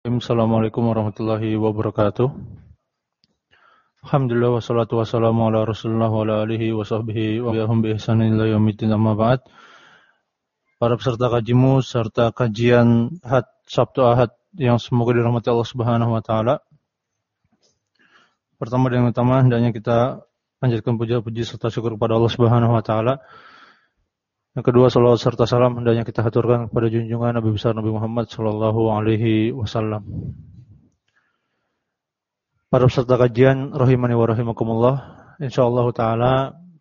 Assalamualaikum warahmatullahi wabarakatuh. Alhamdulillah wassalatu wassalamu ala Rasulullah wa ala alihi wa sahbihi wa bihum bi ihsanin ila yaumiddin amma ba'd. Para peserta kajimu serta kajian had Sabtu Ahad yang semoga dirahmati Allah Subhanahu wa taala. Pertama dan yang utama hendaknya kita panjatkan puja-puji serta syukur kepada Allah Subhanahu wa taala yang kedua, salawat serta salam hendaknya kita haturkan kepada junjungan Nabi besar Nabi Muhammad sallallahu alaihi wasallam. Para peserta kajian rahimani wa rahimakumullah, insyaallah taala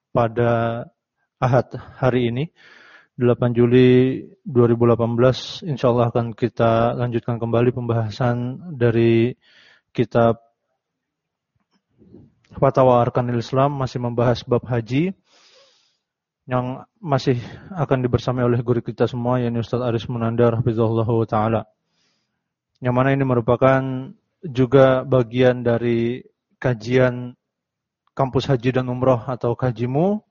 pada Ahad hari ini 8 Juli 2018 insyaallah akan kita lanjutkan kembali pembahasan dari kitab Fatwa Arkanil Islam masih membahas bab haji yang masih akan dibersamai oleh guru kita semua yakni Ustaz Aris Munandar hafizahullah taala. Yang mana ini merupakan juga bagian dari kajian kampus haji dan umroh atau kajimu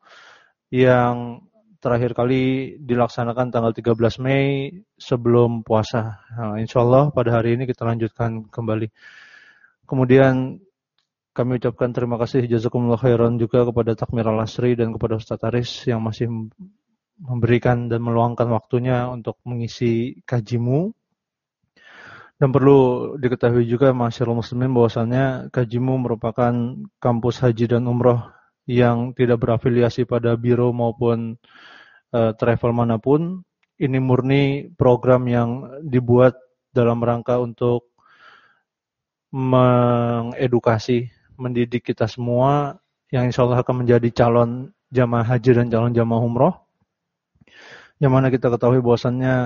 yang terakhir kali dilaksanakan tanggal 13 Mei sebelum puasa. Nah, insya Allah pada hari ini kita lanjutkan kembali. Kemudian kami ucapkan terima kasih jazakumullah khairan juga kepada Takmir Al-Asri dan kepada Ustaz Aris yang masih memberikan dan meluangkan waktunya untuk mengisi kajimu. Dan perlu diketahui juga masyarakat muslimin bahwasannya kajimu merupakan kampus haji dan umroh yang tidak berafiliasi pada biro maupun uh, travel mana pun. Ini murni program yang dibuat dalam rangka untuk mengedukasi mendidik kita semua yang insya Allah akan menjadi calon jamaah haji dan calon jamaah umroh. Yang mana kita ketahui bahwasannya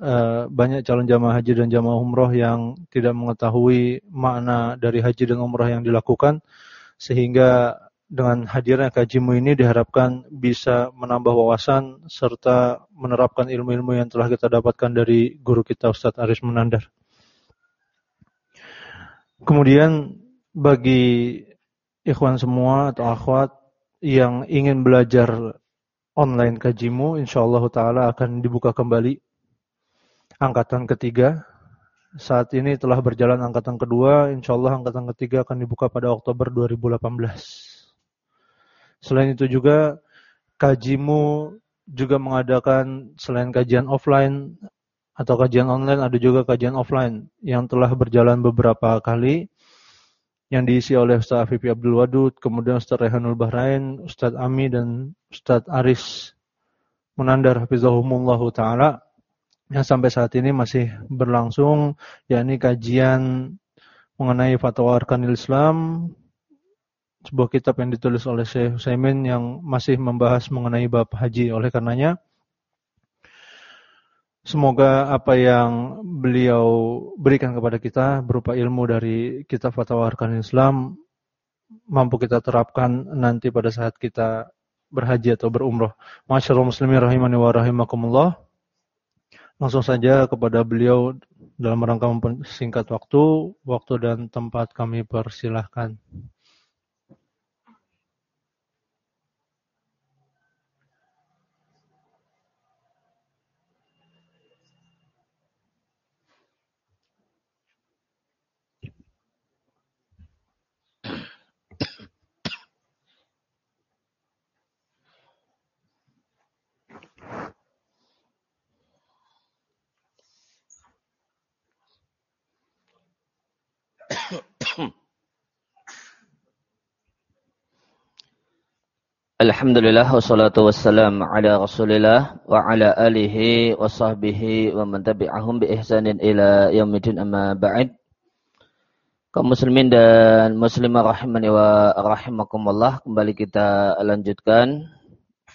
eh, banyak calon jamaah haji dan jamaah umroh yang tidak mengetahui makna dari haji dan umroh yang dilakukan. Sehingga dengan hadirnya kajimu ini diharapkan bisa menambah wawasan serta menerapkan ilmu-ilmu yang telah kita dapatkan dari guru kita Ustadz Aris Menandar. Kemudian bagi ikhwan semua atau akhwat yang ingin belajar online kajimu, insyaallah taala akan dibuka kembali angkatan ketiga. Saat ini telah berjalan angkatan kedua, insyaallah angkatan ketiga akan dibuka pada Oktober 2018. Selain itu juga kajimu juga mengadakan selain kajian offline atau kajian online ada juga kajian offline yang telah berjalan beberapa kali yang diisi oleh Ustaz Afifi Abdul Wadud, kemudian Ustaz Rehanul Bahrain, Ustaz Ami dan Ustaz Aris Munandar Hafizahumullah Ta'ala yang sampai saat ini masih berlangsung yakni kajian mengenai fatwa Arkanil Islam sebuah kitab yang ditulis oleh Syekh Husaimin yang masih membahas mengenai bab haji. Oleh karenanya Semoga apa yang beliau berikan kepada kita berupa ilmu dari kitab fatwa Arkan Islam mampu kita terapkan nanti pada saat kita berhaji atau berumrah. Masyaallah muslimin rahimani wa rahimakumullah. Langsung saja kepada beliau dalam rangka mempersingkat waktu, waktu dan tempat kami persilahkan. Alhamdulillah wassalatu wassalam ala Rasulillah wa ala alihi wa sahbihi wa man tabi'ahum bi ihsanin ila yaumidin amma ba'd. Kaum muslimin dan muslimah rahimani wa rahimakumullah kembali kita lanjutkan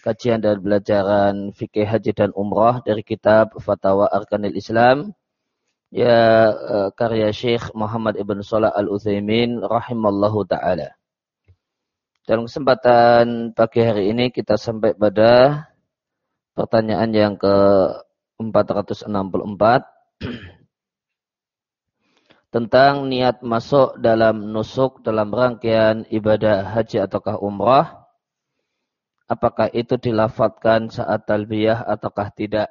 kajian dan belajaran fikih haji dan umrah dari kitab Fatawa Arkanil Islam ya eh, karya Syekh Muhammad Ibn Salah Al-Utsaimin rahimallahu taala. Dalam kesempatan pagi hari ini kita sampai pada pertanyaan yang ke-464 tentang niat masuk dalam nusuk dalam rangkaian ibadah haji ataukah umrah. Apakah itu dilafatkan saat talbiyah ataukah tidak?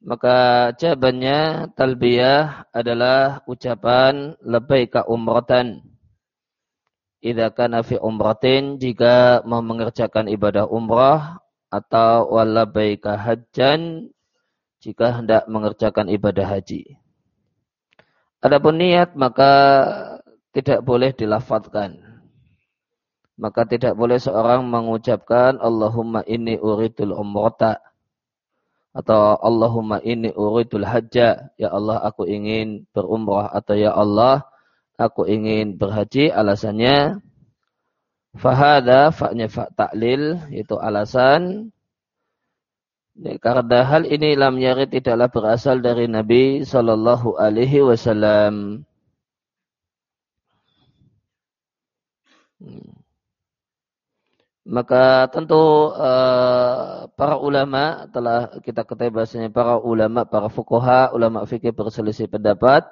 Maka jawabannya talbiyah adalah ucapan labbaika umratan. Idza kana fi umratin jika mau mengerjakan ibadah umrah atau walabaika hajjan jika hendak mengerjakan ibadah haji. Adapun niat maka tidak boleh dilafadzkan. Maka tidak boleh seorang mengucapkan Allahumma inni uridul umrata atau Allahumma inni uridul hajja ya Allah aku ingin berumrah atau ya Allah aku ingin berhaji alasannya fahada fa'nya fa' ta'lil itu alasan ya, karena hal ini lam yari tidaklah berasal dari Nabi sallallahu alaihi wasallam hmm. Maka tentu uh, para ulama telah kita ketahui bahasanya para ulama, para fukoha, ulama fikih berselisih pendapat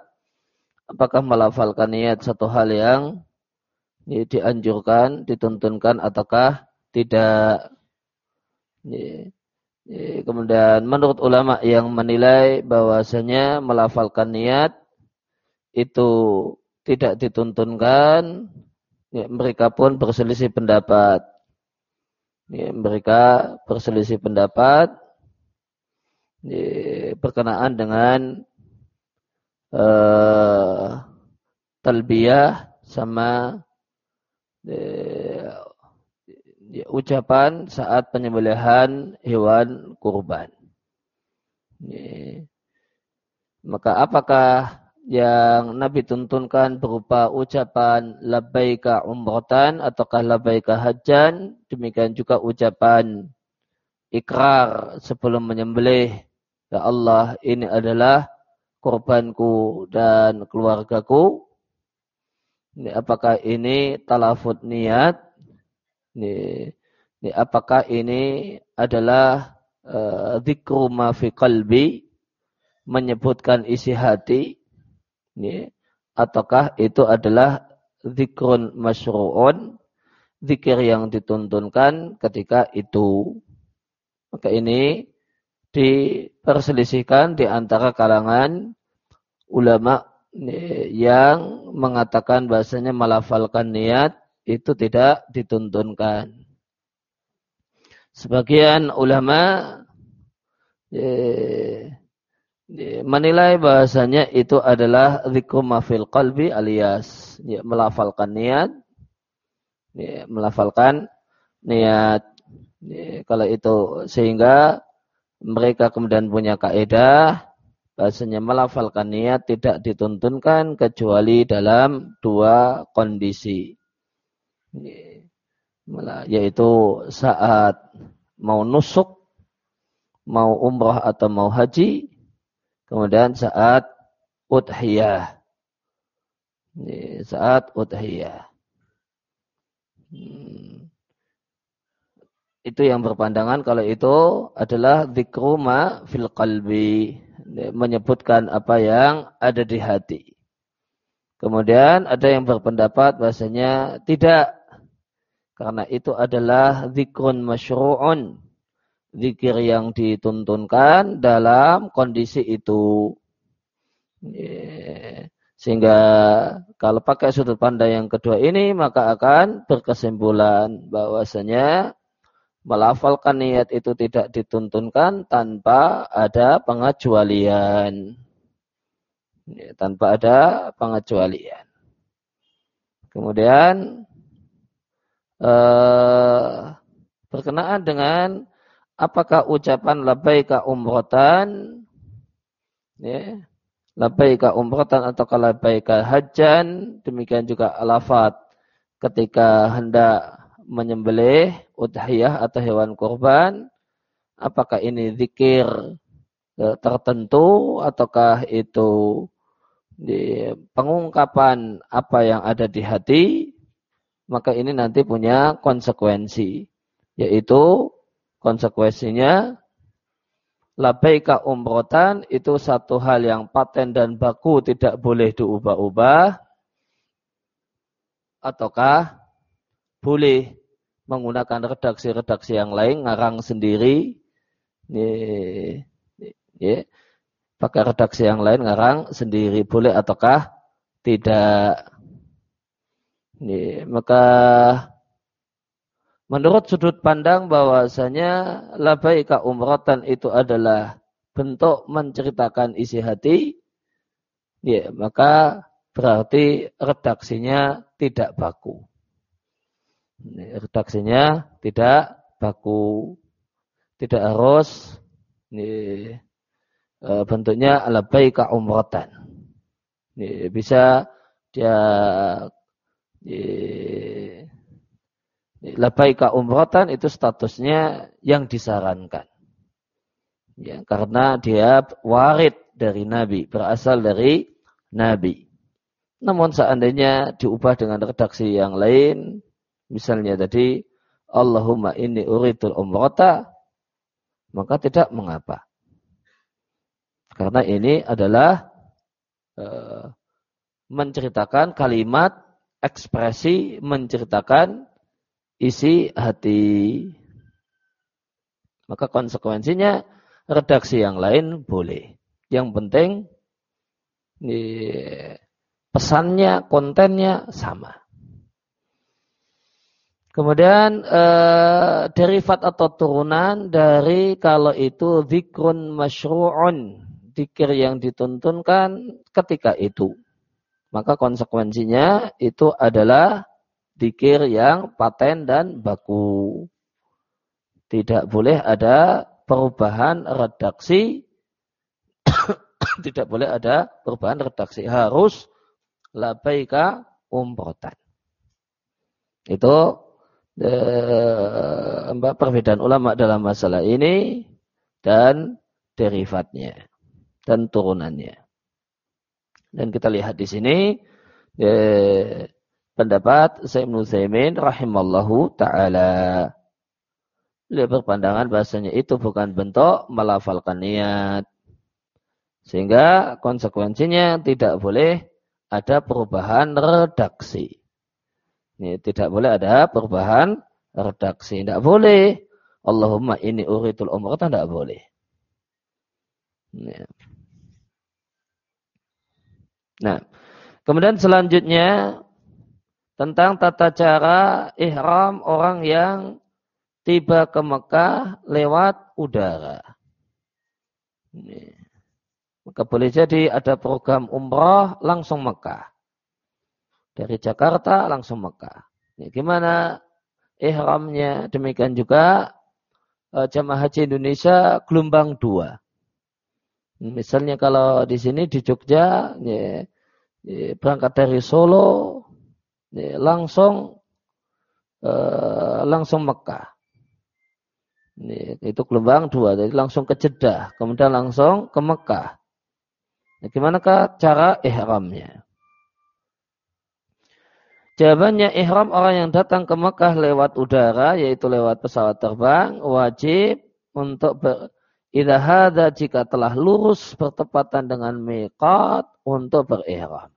apakah melafalkan niat satu hal yang ya, dianjurkan, dituntunkan ataukah tidak. Ya, ya, kemudian menurut ulama yang menilai bahwasanya melafalkan niat itu tidak dituntunkan, ya, mereka pun berselisih pendapat ya, mereka berselisih pendapat ya, berkenaan dengan uh, talbiyah sama ya, ucapan saat penyembelihan hewan kurban. Maka apakah yang Nabi tuntunkan berupa ucapan labbaika umratan ataukah labbaika hajjan. Demikian juga ucapan ikrar sebelum menyembelih. Ya Allah, ini adalah korbanku dan keluargaku. Ini apakah ini talafut niat? Ini, ini apakah ini adalah uh, ma fi qalbi? Menyebutkan isi hati Ya. Ataukah itu adalah zikrun masyru'un, zikir yang dituntunkan ketika itu. Maka ini diperselisihkan di antara kalangan ulama yang mengatakan bahasanya melafalkan niat itu tidak dituntunkan. Sebagian ulama eh, menilai bahasanya itu adalah zikru mafil qalbi alias ya, melafalkan niat ya, melafalkan niat ya, kalau itu sehingga mereka kemudian punya kaidah bahasanya melafalkan niat tidak dituntunkan kecuali dalam dua kondisi ya, yaitu saat mau nusuk mau umrah atau mau haji Kemudian saat udhiyah. Saat udhiyah. Hmm. Itu yang berpandangan kalau itu adalah zikruma fil qalbi. Menyebutkan apa yang ada di hati. Kemudian ada yang berpendapat bahasanya tidak. Karena itu adalah zikrun masyru'un zikir yang dituntunkan dalam kondisi itu. Sehingga kalau pakai sudut pandang yang kedua ini maka akan berkesimpulan bahwasanya melafalkan niat itu tidak dituntunkan tanpa ada pengecualian. Tanpa ada pengecualian. Kemudian eh, berkenaan dengan apakah ucapan labbaika umrotan ya labbaika umrotan atau labbaika hajjan demikian juga lafaz ketika hendak menyembelih udhiyah atau hewan kurban apakah ini zikir e, tertentu ataukah itu di pengungkapan apa yang ada di hati maka ini nanti punya konsekuensi yaitu Konsekuensinya, labaika umrotan itu satu hal yang paten dan baku tidak boleh diubah-ubah. Ataukah boleh menggunakan redaksi-redaksi yang lain, ngarang sendiri. pakai redaksi yang lain ngarang sendiri boleh ataukah tidak. Ini, maka menurut sudut pandang bahwasanya labaika umratan itu adalah bentuk menceritakan isi hati, ya maka berarti redaksinya tidak baku. Ini, redaksinya tidak baku, tidak harus ini, e, bentuknya labaika umratan. Ini, bisa dia labaika umratan itu statusnya yang disarankan. Ya, karena dia warid dari Nabi, berasal dari Nabi. Namun seandainya diubah dengan redaksi yang lain, misalnya tadi Allahumma inni uridul umrata, maka tidak mengapa. Karena ini adalah uh, menceritakan kalimat ekspresi menceritakan isi hati. Maka konsekuensinya redaksi yang lain boleh. Yang penting pesannya, kontennya sama. Kemudian eh, derivat atau turunan dari kalau itu zikrun masyru'un, dikir yang dituntunkan ketika itu. Maka konsekuensinya itu adalah dikir yang paten dan baku. Tidak boleh ada perubahan redaksi. Tidak boleh ada perubahan redaksi. Harus labaika umrotan. Itu eh, perbedaan ulama dalam masalah ini dan derivatnya dan turunannya. Dan kita lihat di sini eh, pendapat Syekh Ibnu rahimallahu taala. Beliau berpandangan bahasanya itu bukan bentuk melafalkan niat. Sehingga konsekuensinya tidak boleh ada perubahan redaksi. Ini tidak boleh ada perubahan redaksi. Tidak boleh. Allahumma ini uritul umrah tidak boleh. Nah, kemudian selanjutnya tentang tata cara ihram orang yang tiba ke Mekah lewat udara. Maka boleh jadi ada program umrah langsung Mekah. Dari Jakarta langsung Mekah. Ini gimana ihramnya? Demikian juga uh, jamaah haji Indonesia gelombang dua. Misalnya kalau di sini di Jogja, ya, ya, berangkat dari Solo, ya, langsung uh, langsung Mekah. Ini, itu gelombang dua, jadi langsung ke Jeddah, kemudian langsung ke Mekah. Nah, bagaimanakah cara ihramnya? Jawabannya ihram orang yang datang ke Mekah lewat udara, yaitu lewat pesawat terbang, wajib untuk ber, jika telah lurus bertepatan dengan miqat untuk berihram.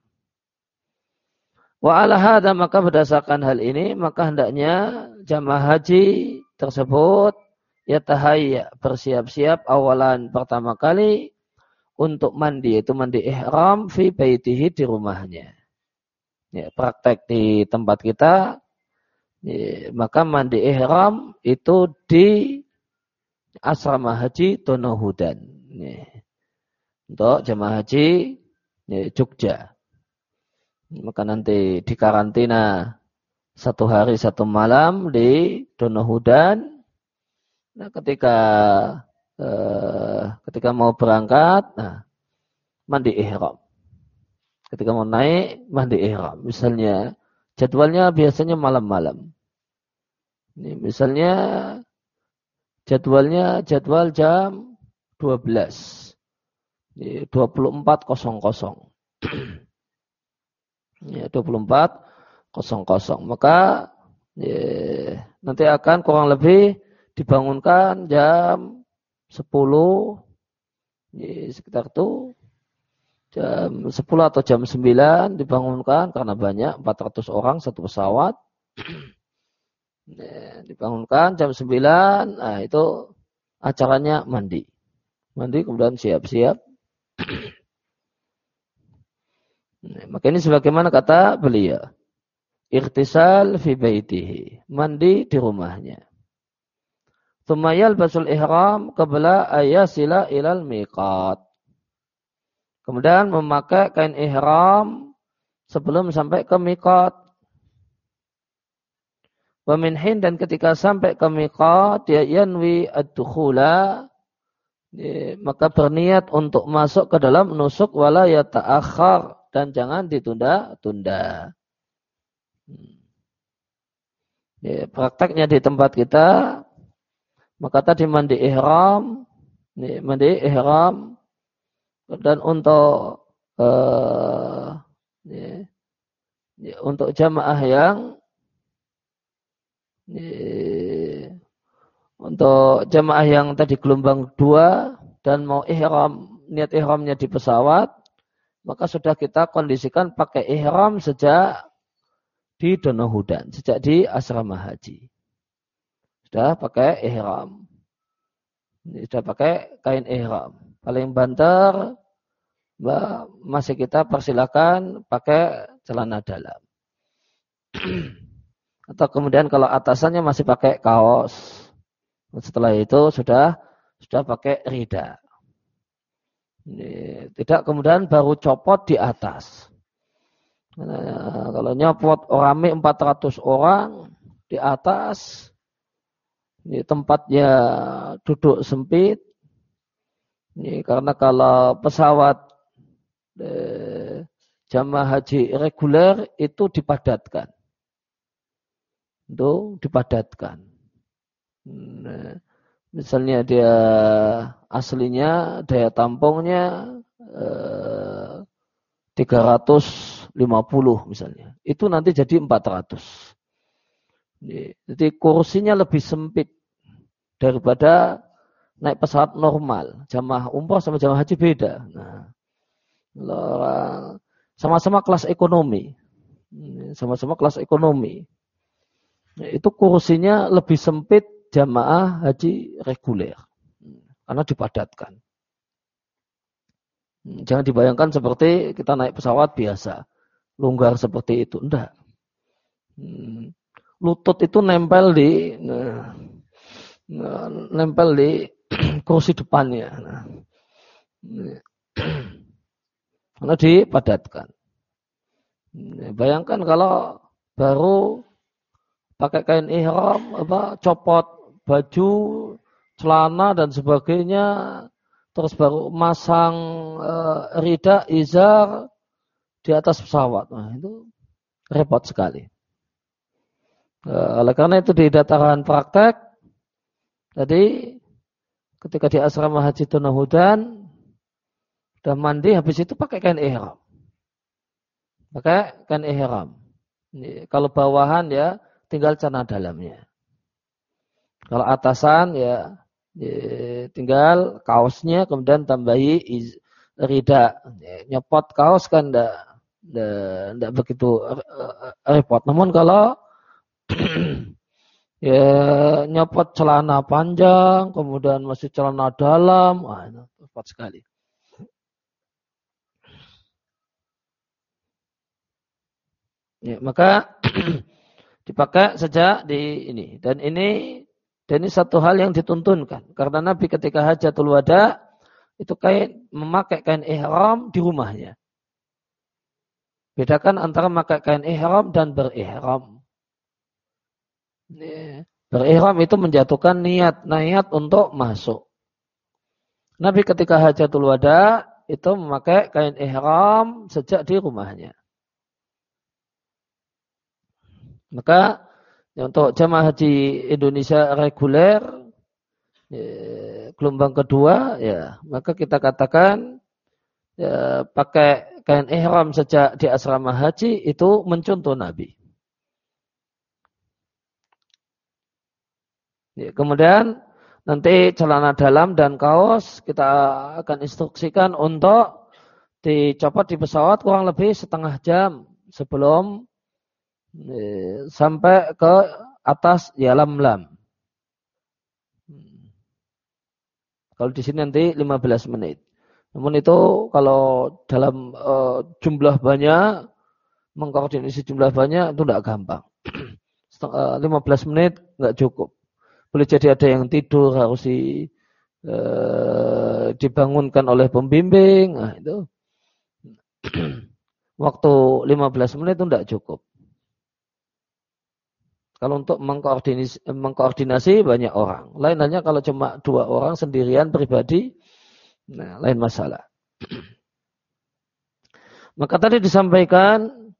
Wa ala maka berdasarkan hal ini maka hendaknya jamaah haji tersebut ya tahayya bersiap-siap awalan pertama kali untuk mandi itu mandi ihram fi baitihi di rumahnya. Ya, praktek di tempat kita ya, maka mandi ihram itu di asrama haji Tonohudan. Ya. Untuk jamaah haji ya, Jogja. Maka nanti dikarantina satu hari satu malam di Donohudan. Nah, ketika eh, ketika mau berangkat, nah, mandi ihram. Ketika mau naik, mandi ihram. Misalnya jadwalnya biasanya malam-malam. Ini misalnya jadwalnya jadwal jam 12. 24.00. ya 24 00 maka ya, nanti akan kurang lebih dibangunkan jam 10 ya, sekitar itu jam 10 atau jam 9 dibangunkan karena banyak 400 orang satu pesawat ya, dibangunkan jam 9 nah itu acaranya mandi mandi kemudian siap-siap Maka ini sebagaimana kata beliau. Irtisal fi baitihi. Mandi di rumahnya. Tumayal basul ihram kebela ayasila ilal miqat. Kemudian memakai kain ihram sebelum sampai ke miqat. Waminhin dan ketika sampai ke miqat dia yanwi ad-dukhula maka berniat untuk masuk ke dalam nusuk wala yata'akhar dan jangan ditunda-tunda. Hmm. Ya, prakteknya di tempat kita maka tadi mandi ihram ya, mandi ihram dan untuk uh, ya, ya, untuk jamaah yang ya, untuk jamaah yang tadi gelombang dua dan mau ihram niat ihramnya di pesawat maka sudah kita kondisikan pakai ihram sejak di Donohudan, sejak di asrama haji. Sudah pakai ihram. Sudah pakai kain ihram. Paling banter masih kita persilakan pakai celana dalam. Atau kemudian kalau atasannya masih pakai kaos. Setelah itu sudah sudah pakai rida. Tidak kemudian baru copot di atas. Nah, kalau nyopot rame 400 orang di atas, ini tempatnya duduk sempit. Ini karena kalau pesawat eh, jamaah haji reguler itu dipadatkan. Itu dipadatkan. Nah, misalnya dia aslinya daya tampungnya eh, 350 misalnya. Itu nanti jadi 400. Jadi kursinya lebih sempit daripada naik pesawat normal. Jamaah umroh sama jamaah haji beda. Nah, sama-sama kelas ekonomi. Sama-sama kelas ekonomi. Itu kursinya lebih sempit jamaah haji reguler. Karena dipadatkan. Hmm, jangan dibayangkan seperti kita naik pesawat biasa. Longgar seperti itu. Enggak. Hmm, lutut itu nempel di nah, nah nempel di kursi depannya. Nah, karena dipadatkan. Bayangkan kalau baru pakai kain ihram apa copot baju celana dan sebagainya, terus baru masang e, rida, izar di atas pesawat. Nah, itu repot sekali. E, oleh karena itu di dataran praktek, tadi ketika di asrama haji Tunahudan, sudah mandi, habis itu pakai kain ihram. Pakai kain ihram. Kalau bawahan ya tinggal celana dalamnya. Kalau atasan ya Ya, tinggal kaosnya kemudian tambahi iz, rida. Ya, nyepot kaos kan enggak, enggak, begitu repot. Namun kalau ya nyopot celana panjang, kemudian masih celana dalam, wah itu repot sekali. Ya, maka dipakai sejak di ini dan ini dan ini satu hal yang dituntunkan. Karena Nabi ketika hajatul wada itu kain memakai kain ihram di rumahnya. Bedakan antara memakai kain ihram dan berihram. Berihram itu menjatuhkan niat, niat untuk masuk. Nabi ketika hajatul wada itu memakai kain ihram sejak di rumahnya. Maka Ya, untuk jamaah haji Indonesia reguler ya, gelombang kedua ya maka kita katakan ya, pakai kain ihram sejak di asrama haji itu mencontoh Nabi. Ya, kemudian nanti celana dalam dan kaos kita akan instruksikan untuk dicopot di pesawat kurang lebih setengah jam sebelum sampai ke atas ya lam lam. Kalau di sini nanti 15 menit. Namun itu kalau dalam uh, jumlah banyak, mengkoordinasi jumlah banyak itu tidak gampang. 15 eh, menit nggak cukup. Boleh jadi ada yang tidur harus di, uh, dibangunkan oleh pembimbing. Nah, itu waktu 15 menit itu tidak cukup. Kalau untuk mengkoordinasi, mengkoordinasi banyak orang. Lain hanya kalau cuma dua orang sendirian pribadi, nah lain masalah. Maka tadi disampaikan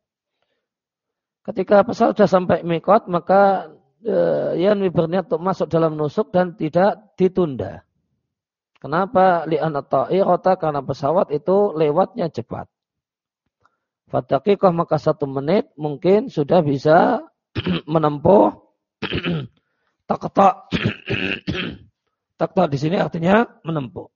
ketika pesawat sudah sampai mikot maka uh, Yan berniat untuk masuk dalam nusuk dan tidak ditunda. Kenapa? Li'an ta'irata karena pesawat itu lewatnya cepat. Fataqiqah maka satu menit mungkin sudah bisa menempuh takta. takta di sini artinya menempuh.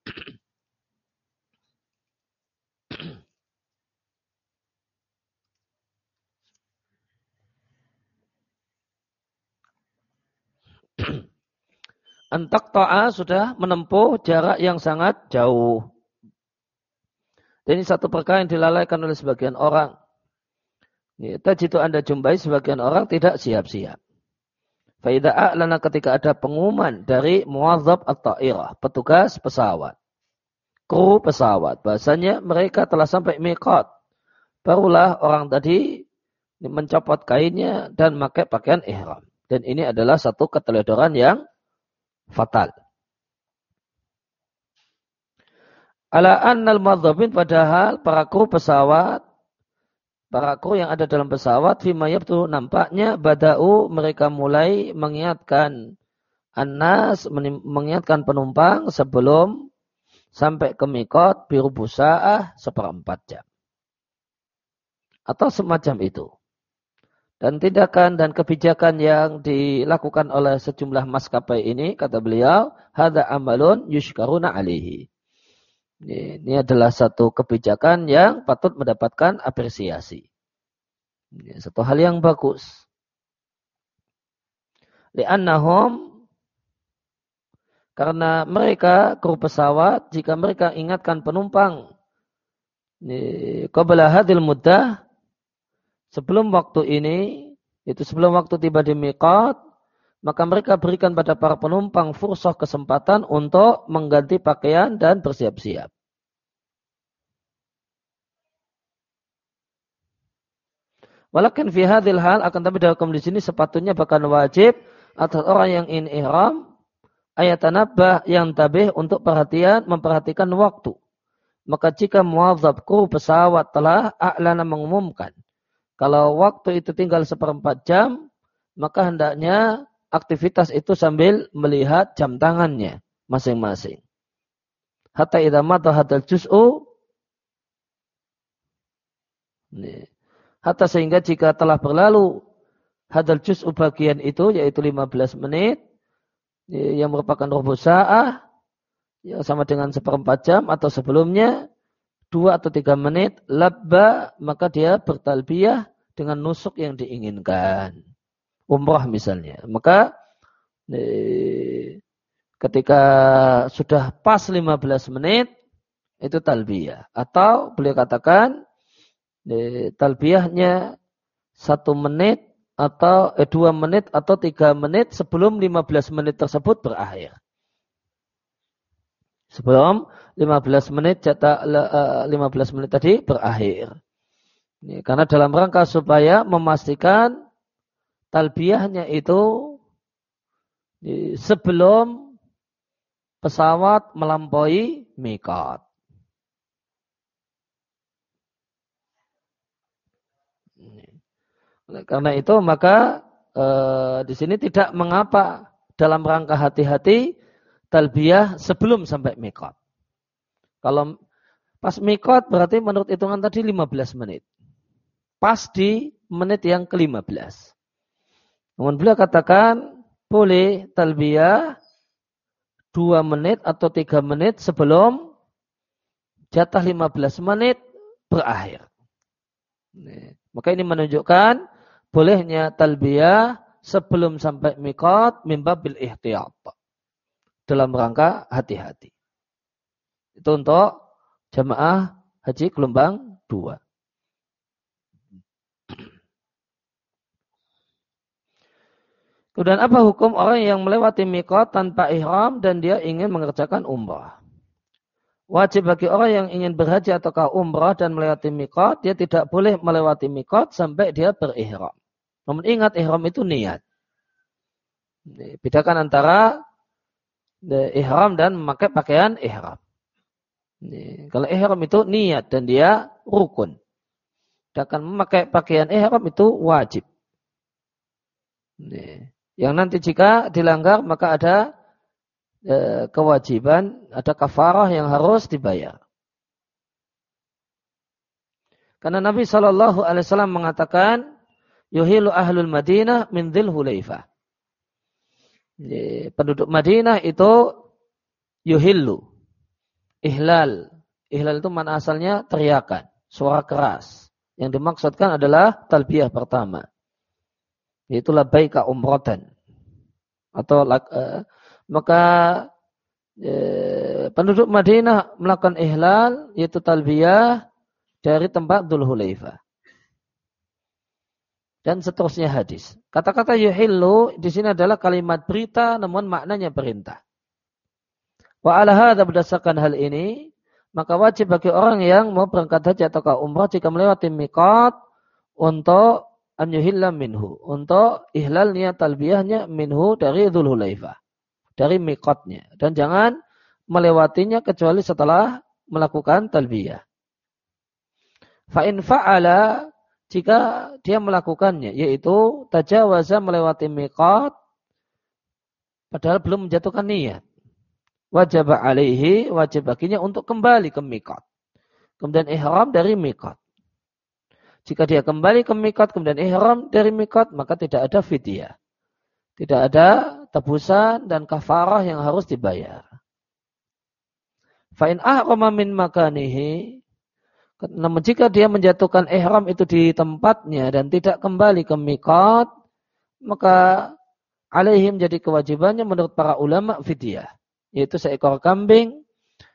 Antak ta'a sudah menempuh jarak yang sangat jauh. Dan ini satu perkara yang dilalaikan oleh sebagian orang. Ya, tadi itu Anda jumpai sebagian orang tidak siap-siap. Faidah a'lana ketika ada pengumuman dari muadzab atau irah, petugas pesawat. Kru pesawat. Bahasanya mereka telah sampai mikot. Barulah orang tadi mencopot kainnya dan memakai pakaian ihram. Dan ini adalah satu keteledoran yang fatal. Ala annal madzabin padahal para kru pesawat para kru yang ada dalam pesawat fima yabtu nampaknya badau mereka mulai mengingatkan anas mengingatkan penumpang sebelum sampai ke mikot biru busaah seperempat jam atau semacam itu dan tindakan dan kebijakan yang dilakukan oleh sejumlah maskapai ini kata beliau hada amalun yushkaruna alihi ini adalah satu kebijakan yang patut mendapatkan apresiasi. Ini satu hal yang bagus. Li'annahum karena mereka kru pesawat jika mereka ingatkan penumpang qabla hadil muddah sebelum waktu ini itu sebelum waktu tiba di miqat maka mereka berikan pada para penumpang fursah kesempatan untuk mengganti pakaian dan bersiap-siap. Walakin fi hadil hal akan tapi dalam di sini sepatutnya bahkan wajib atas orang yang in ihram ayat tanabah yang tabih untuk perhatian memperhatikan waktu. Maka jika muadzab kru pesawat telah a'lana mengumumkan kalau waktu itu tinggal seperempat jam maka hendaknya aktivitas itu sambil melihat jam tangannya masing-masing. Hatta idza mata hadal juz'u Hatta sehingga jika telah berlalu hadal juz'u bagian itu yaitu 15 menit yang merupakan rubuh sa'ah yang sama dengan seperempat jam atau sebelumnya dua atau tiga menit labba maka dia bertalbiyah dengan nusuk yang diinginkan umrah misalnya maka eh, ketika sudah pas 15 menit itu talbiyah atau beliau katakan talbiyahnya satu menit atau eh, dua menit atau tiga menit sebelum lima belas menit tersebut berakhir. Sebelum lima belas menit jatah eh, belas menit tadi berakhir. Ini, karena dalam rangka supaya memastikan talbiyahnya itu sebelum pesawat melampaui mikat. Karena itu maka e, di sini tidak mengapa dalam rangka hati-hati talbiyah sebelum sampai mikot. Kalau pas mikot berarti menurut hitungan tadi 15 menit. Pas di menit yang ke-15. Namun beliau katakan boleh talbiyah 2 menit atau 3 menit sebelum jatah 15 menit berakhir. Maka ini menunjukkan bolehnya talbiyah sebelum sampai mikot mimba bil ihtiyat. Dalam rangka hati-hati. Itu untuk jamaah haji gelombang dua. Kemudian apa hukum orang yang melewati mikot tanpa ihram dan dia ingin mengerjakan umrah? Wajib bagi orang yang ingin berhaji ataukah umrah dan melewati mikot, dia tidak boleh melewati mikot sampai dia berihram. Namun ingat ihram itu niat. Bedakan antara ihram dan memakai pakaian ihram. Kalau ihram itu niat dan dia rukun. Sedangkan memakai pakaian ihram itu wajib. Yang nanti jika dilanggar maka ada e, kewajiban, ada kafarah yang harus dibayar. Karena Nabi Shallallahu Alaihi Wasallam mengatakan, Yuhilu ahlul Madinah min dhil hulaifah. Penduduk Madinah itu yuhillu. Ihlal. Ihlal itu mana asalnya teriakan. Suara keras. Yang dimaksudkan adalah talbiyah pertama yaitu labbaika umratan atau uh, maka uh, penduduk Madinah melakukan ihlal yaitu talbiyah dari tempat Dhul dan seterusnya hadis. Kata-kata yuhillu di sini adalah kalimat berita namun maknanya perintah. Wa ala hadha berdasarkan hal ini maka wajib bagi orang yang mau berangkat haji atau umrah jika melewati mikot untuk an yuhilla minhu untuk ihlal niat talbiyahnya minhu dari Dhul Hulaifah dari mikotnya dan jangan melewatinya kecuali setelah melakukan talbiyah. Fa'in fa'ala jika dia melakukannya yaitu tajawaza melewati mikot padahal belum menjatuhkan niat. Wajib alaihi wajib baginya untuk kembali ke mikot. Kemudian ihram dari mikot. Jika dia kembali ke mikot kemudian ihram dari mikot maka tidak ada fidyah. Tidak ada tebusan dan kafarah yang harus dibayar. Fa'in ahrama min makanihi namun jika dia menjatuhkan ihram itu di tempatnya dan tidak kembali ke mikot, maka alaihim jadi kewajibannya menurut para ulama fidyah. Yaitu seekor kambing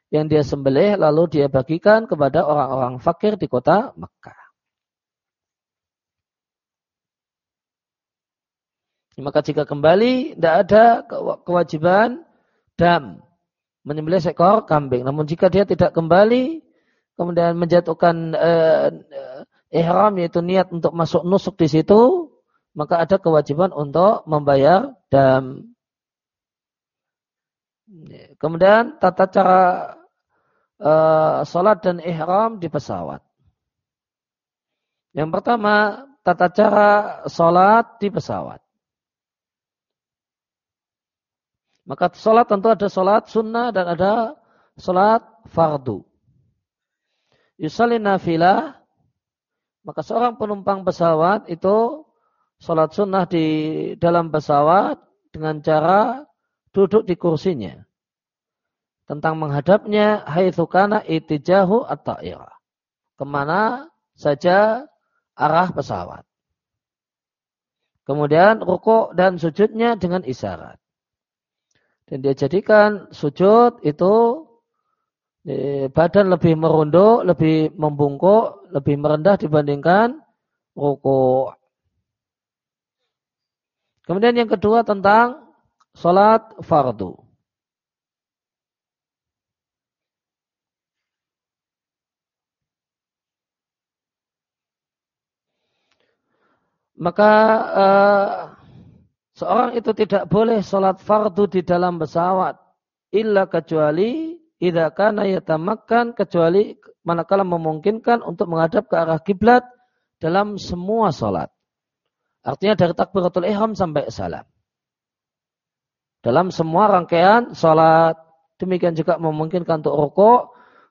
yang dia sembelih lalu dia bagikan kepada orang-orang fakir di kota Mekah. Maka jika kembali tidak ada kewajiban dam menyembelih seekor kambing. Namun jika dia tidak kembali kemudian menjatuhkan eh, ihram yaitu niat untuk masuk nusuk di situ, maka ada kewajiban untuk membayar dam. Kemudian tata cara uh, sholat dan ihram di pesawat. Yang pertama, tata cara sholat di pesawat. Maka sholat tentu ada sholat sunnah dan ada sholat fardu. Yusalin nafilah, maka seorang penumpang pesawat itu sholat sunnah di dalam pesawat dengan cara duduk di kursinya. Tentang menghadapnya haithukana itijahu atau ira. Ke mana saja arah pesawat. Kemudian rukuk dan sujudnya dengan isyarat. Dan dia jadikan sujud itu eh, badan lebih merunduk, lebih membungkuk, lebih merendah dibandingkan ruku. Kemudian yang kedua tentang sholat fardu. Maka uh, Seorang itu tidak boleh sholat fardu di dalam pesawat. Illa kecuali idza kana yatamakkan kecuali manakala memungkinkan untuk menghadap ke arah kiblat dalam semua sholat. Artinya dari takbiratul ihram sampai salam. Dalam semua rangkaian sholat. Demikian juga memungkinkan untuk rukuk,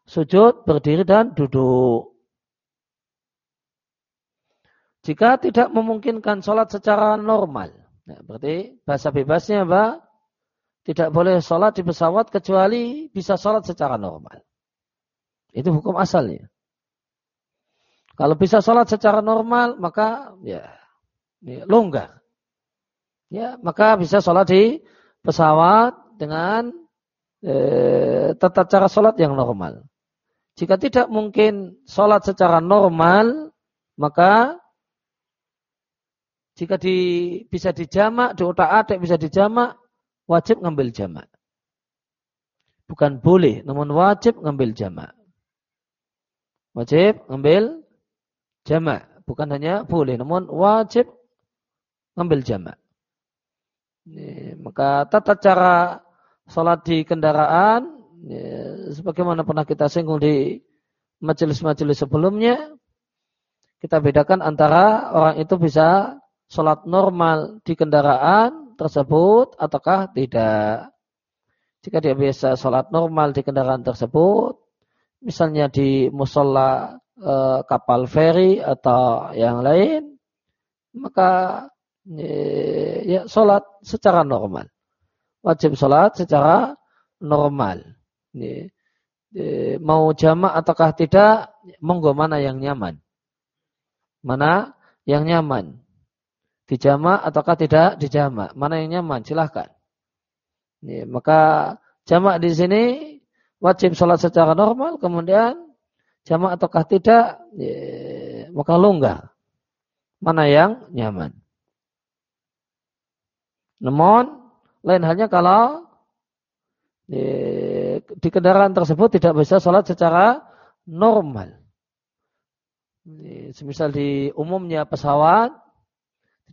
sujud, berdiri dan duduk. Jika tidak memungkinkan sholat secara normal, Nah, berarti bahasa bebasnya apa? Tidak boleh sholat di pesawat kecuali bisa sholat secara normal. Itu hukum asalnya. Kalau bisa sholat secara normal, maka ya, ya longgar. Ya, maka bisa sholat di pesawat dengan eh, tata cara sholat yang normal. Jika tidak mungkin sholat secara normal, maka jika di, bisa dijamak, di otak adik bisa dijamak, wajib ngambil jamak. Bukan boleh, namun wajib ngambil jamak. Wajib ngambil jamak. Bukan hanya boleh, namun wajib ngambil jamak. Maka tata cara sholat di kendaraan, sebagaimana pernah kita singgung di majelis-majelis sebelumnya, kita bedakan antara orang itu bisa sholat normal di kendaraan tersebut ataukah tidak. Jika dia biasa sholat normal di kendaraan tersebut, misalnya di musola e, kapal feri atau yang lain, maka e, ya sholat secara normal. Wajib sholat secara normal. E, mau jamak ataukah tidak, monggo mana yang nyaman. Mana yang nyaman dijamak ataukah tidak dijamak? Mana yang nyaman? Silahkan. Ya, maka jamak di sini wajib sholat secara normal, kemudian jamak ataukah tidak, ya, maka longgar. Mana yang nyaman? Namun, lain halnya kalau ya, di kendaraan tersebut tidak bisa sholat secara normal. Semisal di umumnya pesawat,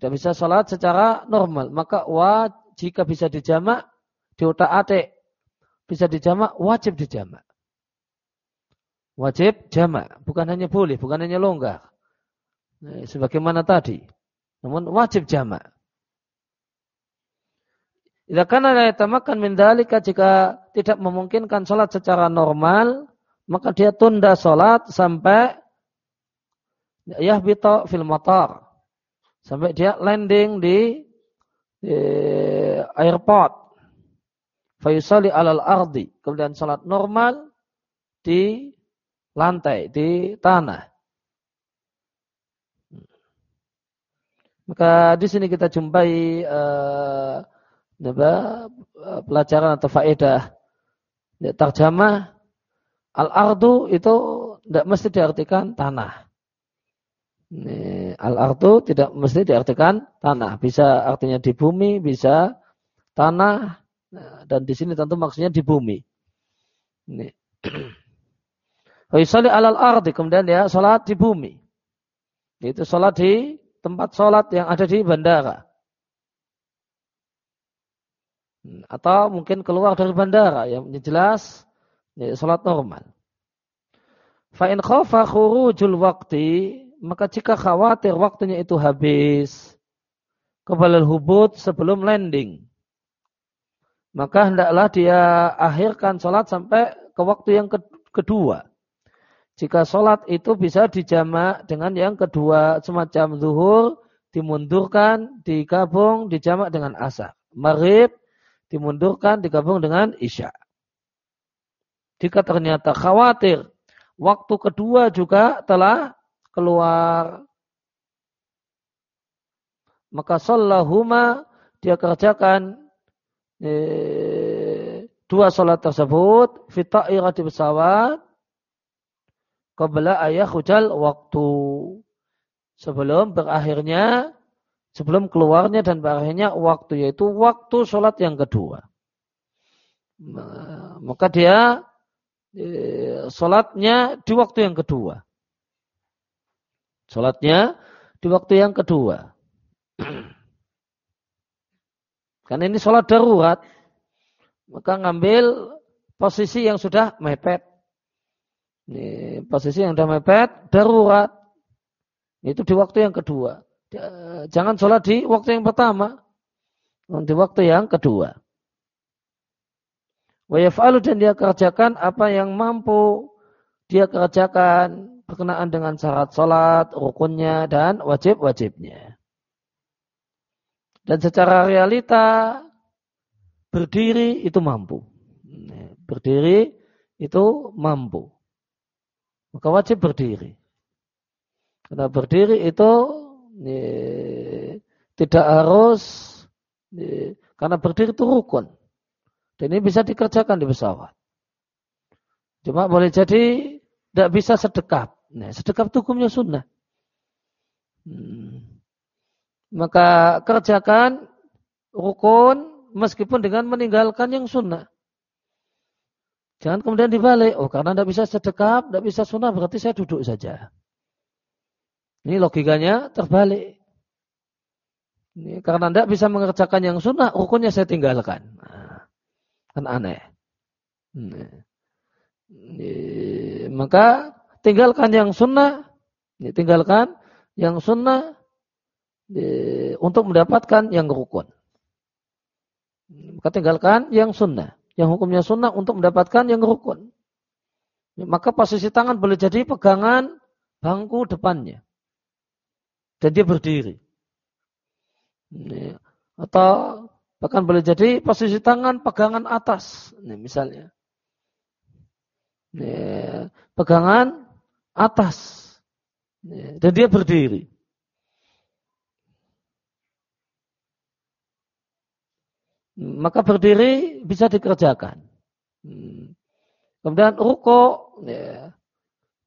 tidak bisa sholat secara normal. Maka wajib jika bisa dijamak di otak atik bisa dijamak wajib dijamak. Wajib jamak, bukan hanya boleh, bukan hanya longgar. Nah, sebagaimana tadi. Namun wajib jamak. Jika karena yatamakan mindalika jika tidak memungkinkan sholat secara normal, maka dia tunda sholat sampai yahbito fil motor sampai dia landing di, di airport. Fayusali alal ardi. Kemudian salat normal di lantai, di tanah. Maka di sini kita jumpai uh, pelajaran atau faedah terjemah al-ardu itu tidak mesti diartikan tanah. Al-ardu tidak mesti diartikan tanah. Bisa artinya di bumi, bisa tanah. Nah, dan di sini tentu maksudnya di bumi. Ini. alal ardi. Kemudian dia sholat di bumi. Itu sholat di tempat sholat yang ada di bandara. Atau mungkin keluar dari bandara. Yang jelas ya, sholat normal. Fa'in khafa khurujul waqti maka jika khawatir waktunya itu habis kebalal hubud sebelum landing, maka hendaklah dia akhirkan sholat sampai ke waktu yang kedua. Jika sholat itu bisa dijamak dengan yang kedua, semacam zuhur, dimundurkan, digabung, dijamak dengan asar. Maghrib, dimundurkan, digabung dengan isya. Jika ternyata khawatir, waktu kedua juga telah keluar. Maka sallahuma dia kerjakan eh, dua salat tersebut fita'irati pesawat qabla ayah hujal waktu. Sebelum berakhirnya sebelum keluarnya dan berakhirnya waktu yaitu waktu sholat yang kedua. Maka dia eh, sholatnya di waktu yang kedua Sholatnya di waktu yang kedua. Karena ini sholat darurat. Maka ngambil posisi yang sudah mepet. Ini posisi yang sudah mepet, darurat. Itu di waktu yang kedua. Jangan sholat di waktu yang pertama. Di waktu yang kedua. Wayafalu dan dia kerjakan apa yang mampu dia kerjakan berkenaan dengan syarat sholat, rukunnya, dan wajib-wajibnya. Dan secara realita, berdiri itu mampu. Berdiri itu mampu. Maka wajib berdiri. Karena berdiri itu ya, tidak harus, ya, karena berdiri itu rukun. Dan ini bisa dikerjakan di pesawat. Cuma boleh jadi tidak bisa sedekap. Nah, sedekap itu hukumnya sunnah. Hmm. Maka kerjakan rukun meskipun dengan meninggalkan yang sunnah. Jangan kemudian dibalik. Oh karena tidak bisa sedekap, tidak bisa sunnah berarti saya duduk saja. Ini logikanya terbalik. Ini karena tidak bisa mengerjakan yang sunnah, rukunnya saya tinggalkan. Nah, kan aneh. Ini, maka tinggalkan yang sunnah, tinggalkan yang sunnah untuk mendapatkan yang rukun. Maka tinggalkan yang sunnah, yang hukumnya sunnah untuk mendapatkan yang rukun. Maka posisi tangan boleh jadi pegangan bangku depannya. Dan dia berdiri. Atau bahkan boleh jadi posisi tangan pegangan atas. Misalnya. Pegangan atas. Dan dia berdiri. Maka berdiri bisa dikerjakan. Kemudian ruko, ya,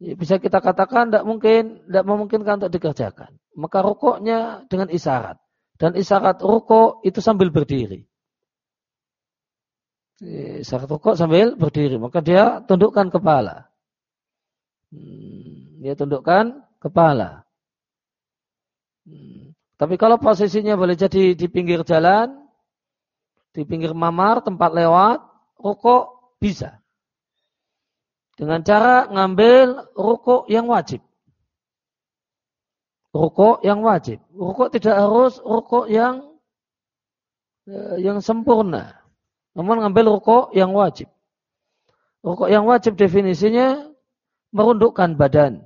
ya, bisa kita katakan tidak mungkin, tidak memungkinkan untuk dikerjakan. Maka rukuknya dengan isyarat. Dan isyarat ruko itu sambil berdiri. Isyarat ruko sambil berdiri. Maka dia tundukkan kepala. Hmm, dia tundukkan kepala. Hmm. Tapi kalau posisinya boleh jadi di pinggir jalan, di pinggir mamar, tempat lewat, ruko bisa. Dengan cara ngambil ruko yang wajib. Rukuk yang wajib. Rukuk tidak harus rukuk yang eh, yang sempurna. Namun ngambil rukuk yang wajib. Rukuk yang wajib definisinya merundukkan badan.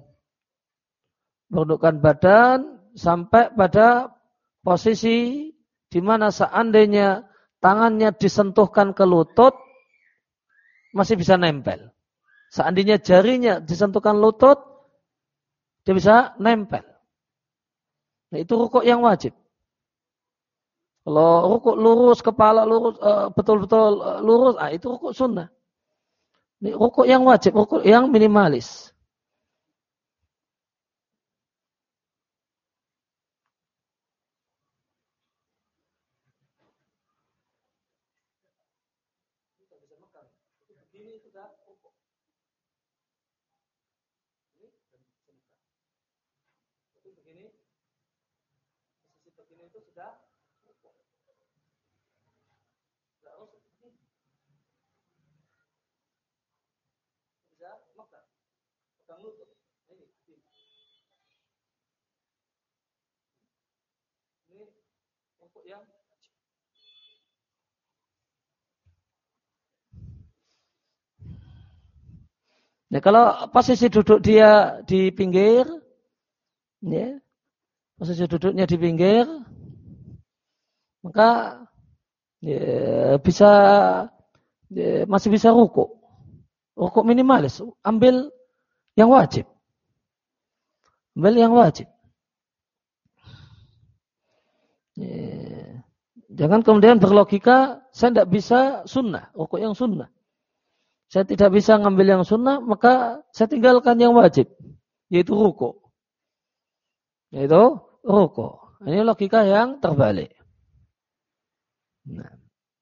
Merundukkan badan sampai pada posisi di mana seandainya tangannya disentuhkan ke lutut masih bisa nempel. Seandainya jarinya disentuhkan lutut dia bisa nempel. Nah, itu rukuk yang wajib. Kalau rukuk lurus, kepala lurus, eh, betul-betul uh, lurus, ah, itu rukuk sunnah. Rukuk yang wajib, rukuk yang minimalis. Yang Nah, kalau posisi duduk dia di pinggir, ya, posisi duduknya di pinggir, maka ya, bisa ya, masih bisa ruku. Ruku minimalis, ambil yang wajib. Ambil yang wajib. Jangan kemudian berlogika, saya tidak bisa sunnah, rukuk yang sunnah. Saya tidak bisa ngambil yang sunnah, maka saya tinggalkan yang wajib, yaitu rukuk. Yaitu rukuk. Ini logika yang terbalik. Nah.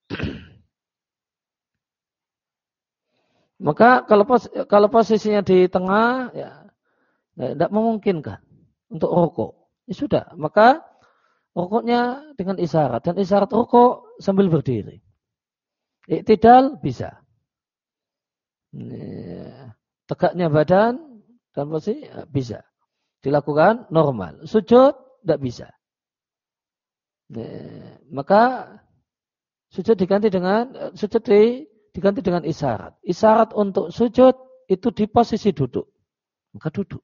Maka kalau pos, kalau posisinya di tengah, ya, ya tidak memungkinkan untuk rukuk. Ya sudah, maka Rukuknya dengan isyarat. Dan isyarat rukuk sambil berdiri. Iktidal bisa. Tegaknya badan dan posisi ya, bisa. Dilakukan normal. Sujud tidak bisa. Maka sujud diganti dengan sujud diganti dengan isyarat. Isyarat untuk sujud itu di posisi duduk. Maka duduk.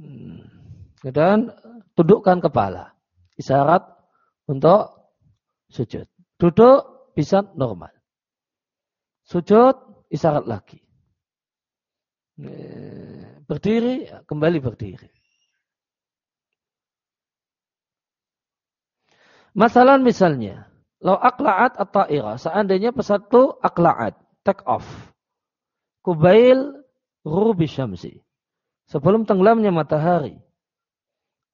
Hmm. Dan tundukkan kepala. Isyarat untuk sujud. Duduk bisa normal. Sujud isyarat lagi. Berdiri kembali berdiri. Masalah misalnya, lo aklaat atau ira, seandainya pesawat itu aklaat, take off. Kubail rubi syamsi. Sebelum tenggelamnya matahari.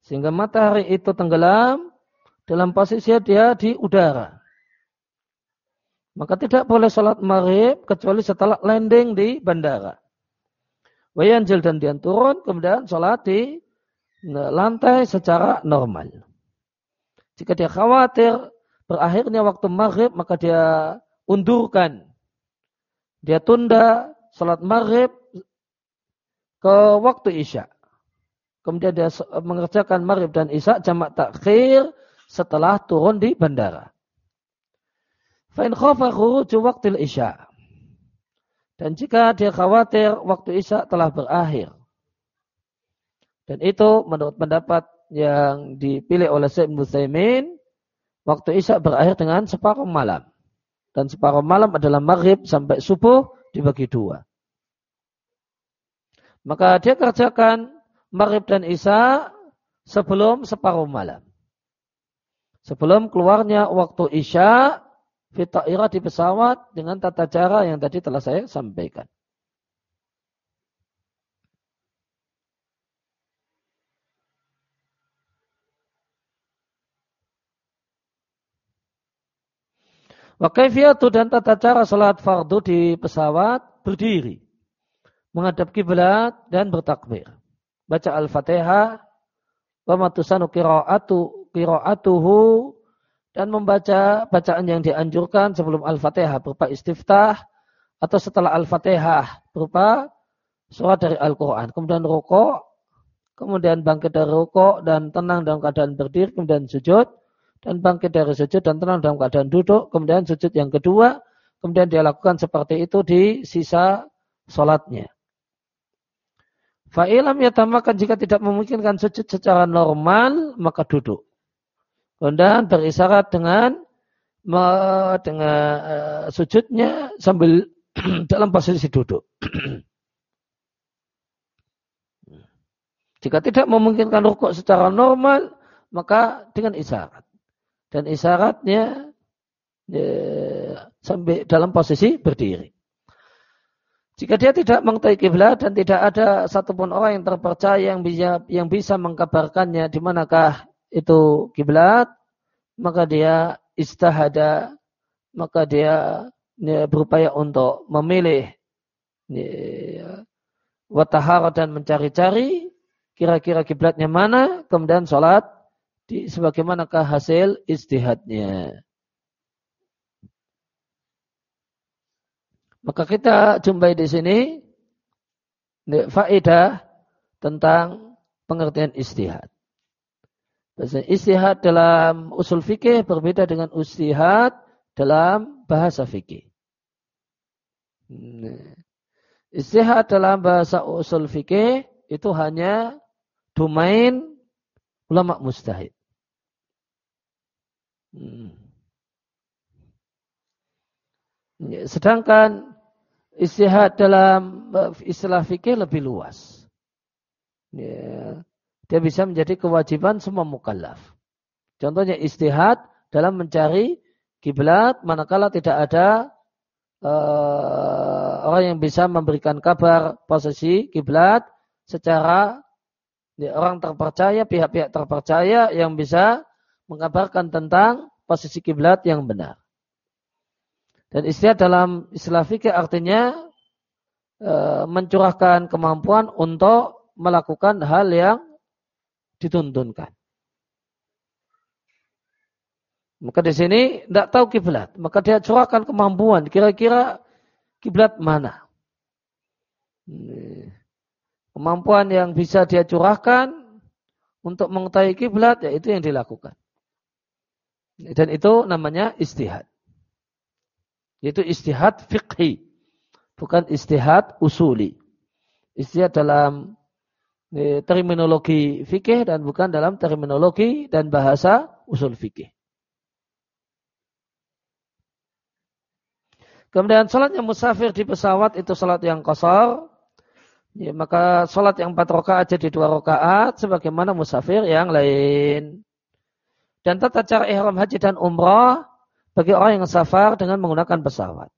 Sehingga matahari itu tenggelam dalam posisi dia di udara. Maka tidak boleh sholat maghrib kecuali setelah landing di bandara. Wayanjil dan dia turun, kemudian sholat di lantai secara normal. Jika dia khawatir berakhirnya waktu maghrib, maka dia undurkan. Dia tunda sholat maghrib ke waktu isya. Kemudian dia mengerjakan maghrib dan isya jamak takhir setelah turun di bandara. Fa'in khafa khuruju waktu isya. Dan jika dia khawatir waktu isya telah berakhir. Dan itu menurut pendapat yang dipilih oleh Syekh Muthaimin, waktu isya berakhir dengan separuh malam. Dan separuh malam adalah maghrib sampai subuh dibagi dua. Maka dia kerjakan maghrib dan isya sebelum separuh malam. Sebelum keluarnya waktu isya, fitaira di pesawat dengan tata cara yang tadi telah saya sampaikan. Wakaifiyatu dan tata cara salat fardu di pesawat berdiri. Menghadap kiblat dan bertakbir. Baca Al-Fatihah. Wa matusanu kira'atu kira'atuhu dan membaca bacaan yang dianjurkan sebelum Al-Fatihah berupa istiftah atau setelah Al-Fatihah berupa surat dari Al-Quran. Kemudian rukuk, kemudian bangkit dari rukuk dan tenang dalam keadaan berdiri, kemudian sujud, dan bangkit dari sujud dan tenang dalam keadaan duduk, kemudian sujud yang kedua, kemudian dia lakukan seperti itu di sisa sholatnya. Fa'ilam yatamakan jika tidak memungkinkan sujud secara normal, maka duduk. Kemudian berisyarat dengan dengan uh, sujudnya sambil dalam posisi duduk. Jika tidak memungkinkan rukuk secara normal, maka dengan isyarat. Dan isyaratnya ya, sampai dalam posisi berdiri. Jika dia tidak mengetahui kiblat dan tidak ada satupun orang yang terpercaya yang bisa yang bisa mengkabarkannya di manakah itu kiblat, maka dia istahada, maka dia ya, berupaya untuk memilih ya, watahara dan mencari-cari kira-kira kiblatnya mana, kemudian sholat di sebagaimanakah hasil istihadnya. Maka kita jumpai di sini faedah tentang pengertian istihad. Istihad dalam usul fikih berbeda dengan istihad dalam bahasa fikih. Istihad dalam bahasa usul fikih itu hanya domain ulama mustahid. Hmm. Sedangkan istihad dalam istilah fikih lebih luas. Ya dia bisa menjadi kewajiban semua mukallaf. Contohnya istihad dalam mencari kiblat manakala tidak ada uh, orang yang bisa memberikan kabar posisi kiblat secara ya, orang terpercaya, pihak-pihak terpercaya yang bisa mengabarkan tentang posisi kiblat yang benar. Dan istihad dalam istilah fikih artinya uh, mencurahkan kemampuan untuk melakukan hal yang dituntunkan. Maka di sini tidak tahu kiblat, maka dia curahkan kemampuan. Kira-kira kiblat mana? Kemampuan yang bisa dia curahkan untuk mengetahui kiblat, ya itu yang dilakukan. Dan itu namanya istihad. Yaitu istihad fiqhi. Bukan istihad usuli. Istihad dalam terminologi fikih dan bukan dalam terminologi dan bahasa usul fikih. Kemudian yang musafir di pesawat itu salat yang kosor. Ya, maka salat yang empat rakaat jadi dua rakaat sebagaimana musafir yang lain. Dan tata cara ihram haji dan umrah bagi orang yang safar dengan menggunakan pesawat.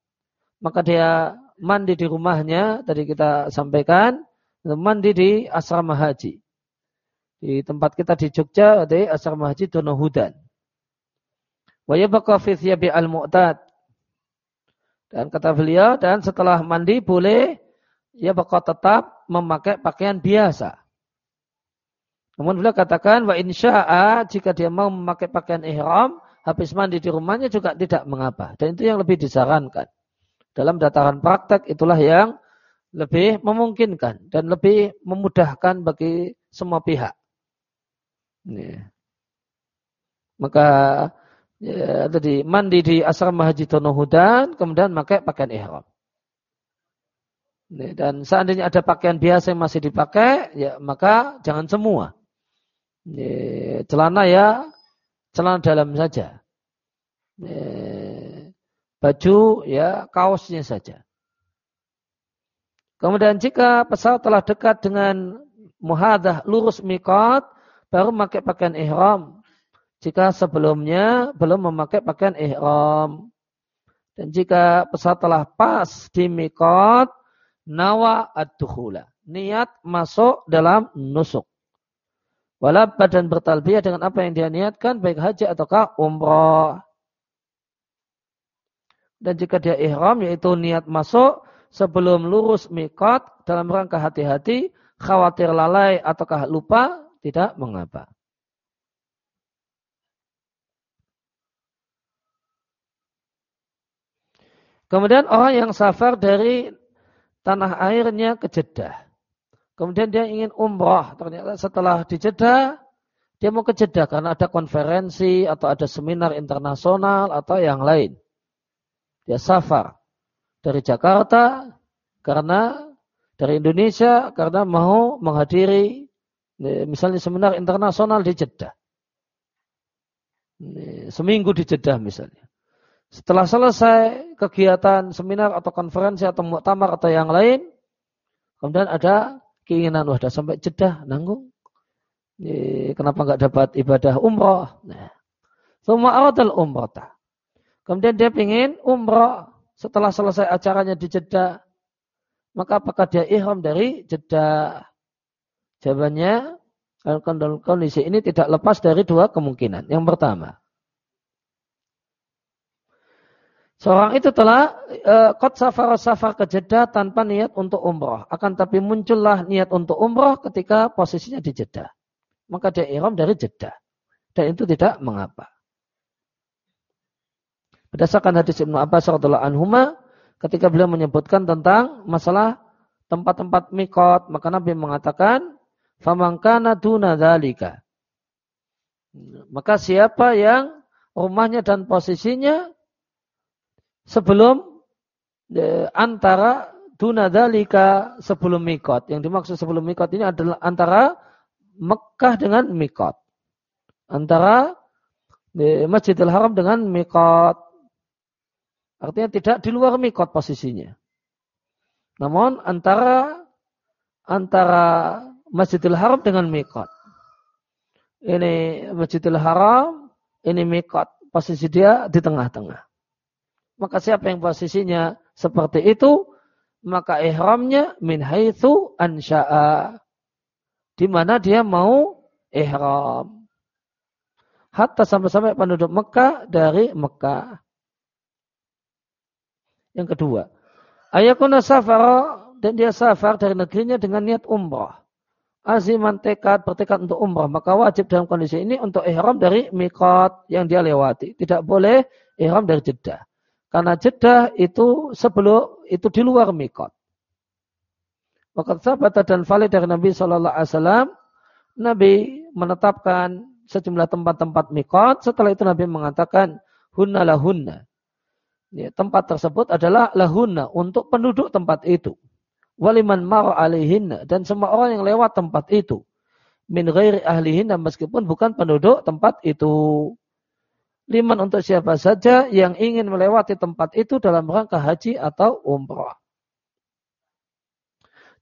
Maka dia mandi di rumahnya, tadi kita sampaikan, mandi di asrama haji. Di tempat kita di Jogja, di asrama haji Donohudan. Wa. Dan kata beliau, dan setelah mandi boleh ya bakal tetap memakai pakaian biasa. Namun beliau katakan, wa insya'a jika dia mau memakai pakaian ihram, habis mandi di rumahnya juga tidak mengapa. Dan itu yang lebih disarankan. Dalam dataran praktek itulah yang lebih memungkinkan dan lebih memudahkan bagi semua pihak. Ini. Maka ya, tadi mandi di asrama haji Tonohudan, kemudian pakai pakaian ihram. Dan seandainya ada pakaian biasa yang masih dipakai, ya maka jangan semua. Ya, celana ya, celana dalam saja. Ya, baju ya kaosnya saja. Kemudian jika pesawat telah dekat dengan muhadah lurus mikot, baru memakai pakaian ihram jika sebelumnya belum memakai pakaian ihram. Dan jika pesawat telah pas di mikot, nawa ad-dukhula. Niat masuk dalam nusuk. Walab badan bertalbiyah dengan apa yang dia niatkan, baik haji ataukah umrah. Dan jika dia ihram, yaitu niat masuk sebelum lurus mikot dalam rangka hati-hati, khawatir lalai ataukah lupa, tidak mengapa. Kemudian orang yang safar dari tanah airnya ke Jeddah. Kemudian dia ingin umrah. Ternyata setelah di Jeddah, dia mau ke Jeddah karena ada konferensi atau ada seminar internasional atau yang lain. Dia safar dari Jakarta karena dari Indonesia karena mau menghadiri misalnya seminar internasional di Jeddah. Seminggu di Jeddah misalnya. Setelah selesai kegiatan seminar atau konferensi atau muktamar atau yang lain, kemudian ada keinginan wah sampai Jeddah nanggung. kenapa nggak dapat ibadah umroh? Nah, semua awal umroh Kemudian dia ingin umroh setelah selesai acaranya di Jeddah. Maka apakah dia ihram dari Jeddah? Jawabannya, kondisi ini tidak lepas dari dua kemungkinan. Yang pertama, Seorang itu telah kot safar safar ke Jeddah tanpa niat untuk umrah. Akan tapi muncullah niat untuk umrah ketika posisinya di Jeddah. Maka dia ihram dari Jeddah. Dan itu tidak mengapa. Berdasarkan hadis Ibnu Abbas radhiallahu anhuma ketika beliau menyebutkan tentang masalah tempat-tempat mikot, maka Nabi mengatakan, "Famangkana duna dalika." Maka siapa yang rumahnya dan posisinya sebelum e, antara dunadalika sebelum mikot. Yang dimaksud sebelum mikot ini adalah antara Mekah dengan mikot. Antara e, Masjidil Haram dengan mikot. Artinya tidak di luar mikot posisinya. Namun antara antara Masjidil Haram dengan mikot. Ini Masjidil Haram, ini mikot. Posisi dia di tengah-tengah. Maka siapa yang posisinya seperti itu, maka ihramnya min haitsu ansha'a. Di mana dia mau ihram. Hatta sampai-sampai penduduk Mekah dari Mekah. Yang kedua, ayakuna safara dan dia safar dari negerinya dengan niat umrah. Aziman tekad, bertekad untuk umrah. Maka wajib dalam kondisi ini untuk ihram dari mikot yang dia lewati. Tidak boleh ihram dari Jeddah. Karena Jeddah itu sebelum itu di luar mikot. Maka sahabat dan valid dari Nabi Shallallahu Alaihi Wasallam, Nabi menetapkan sejumlah tempat-tempat mikot. Setelah itu Nabi mengatakan hunna lahunna. Ya, tempat tersebut adalah lahunna untuk penduduk tempat itu. Waliman mar alihinna dan semua orang yang lewat tempat itu. Min ghairi ahlihinna meskipun bukan penduduk tempat itu. Liman untuk siapa saja yang ingin melewati tempat itu dalam rangka haji atau umrah.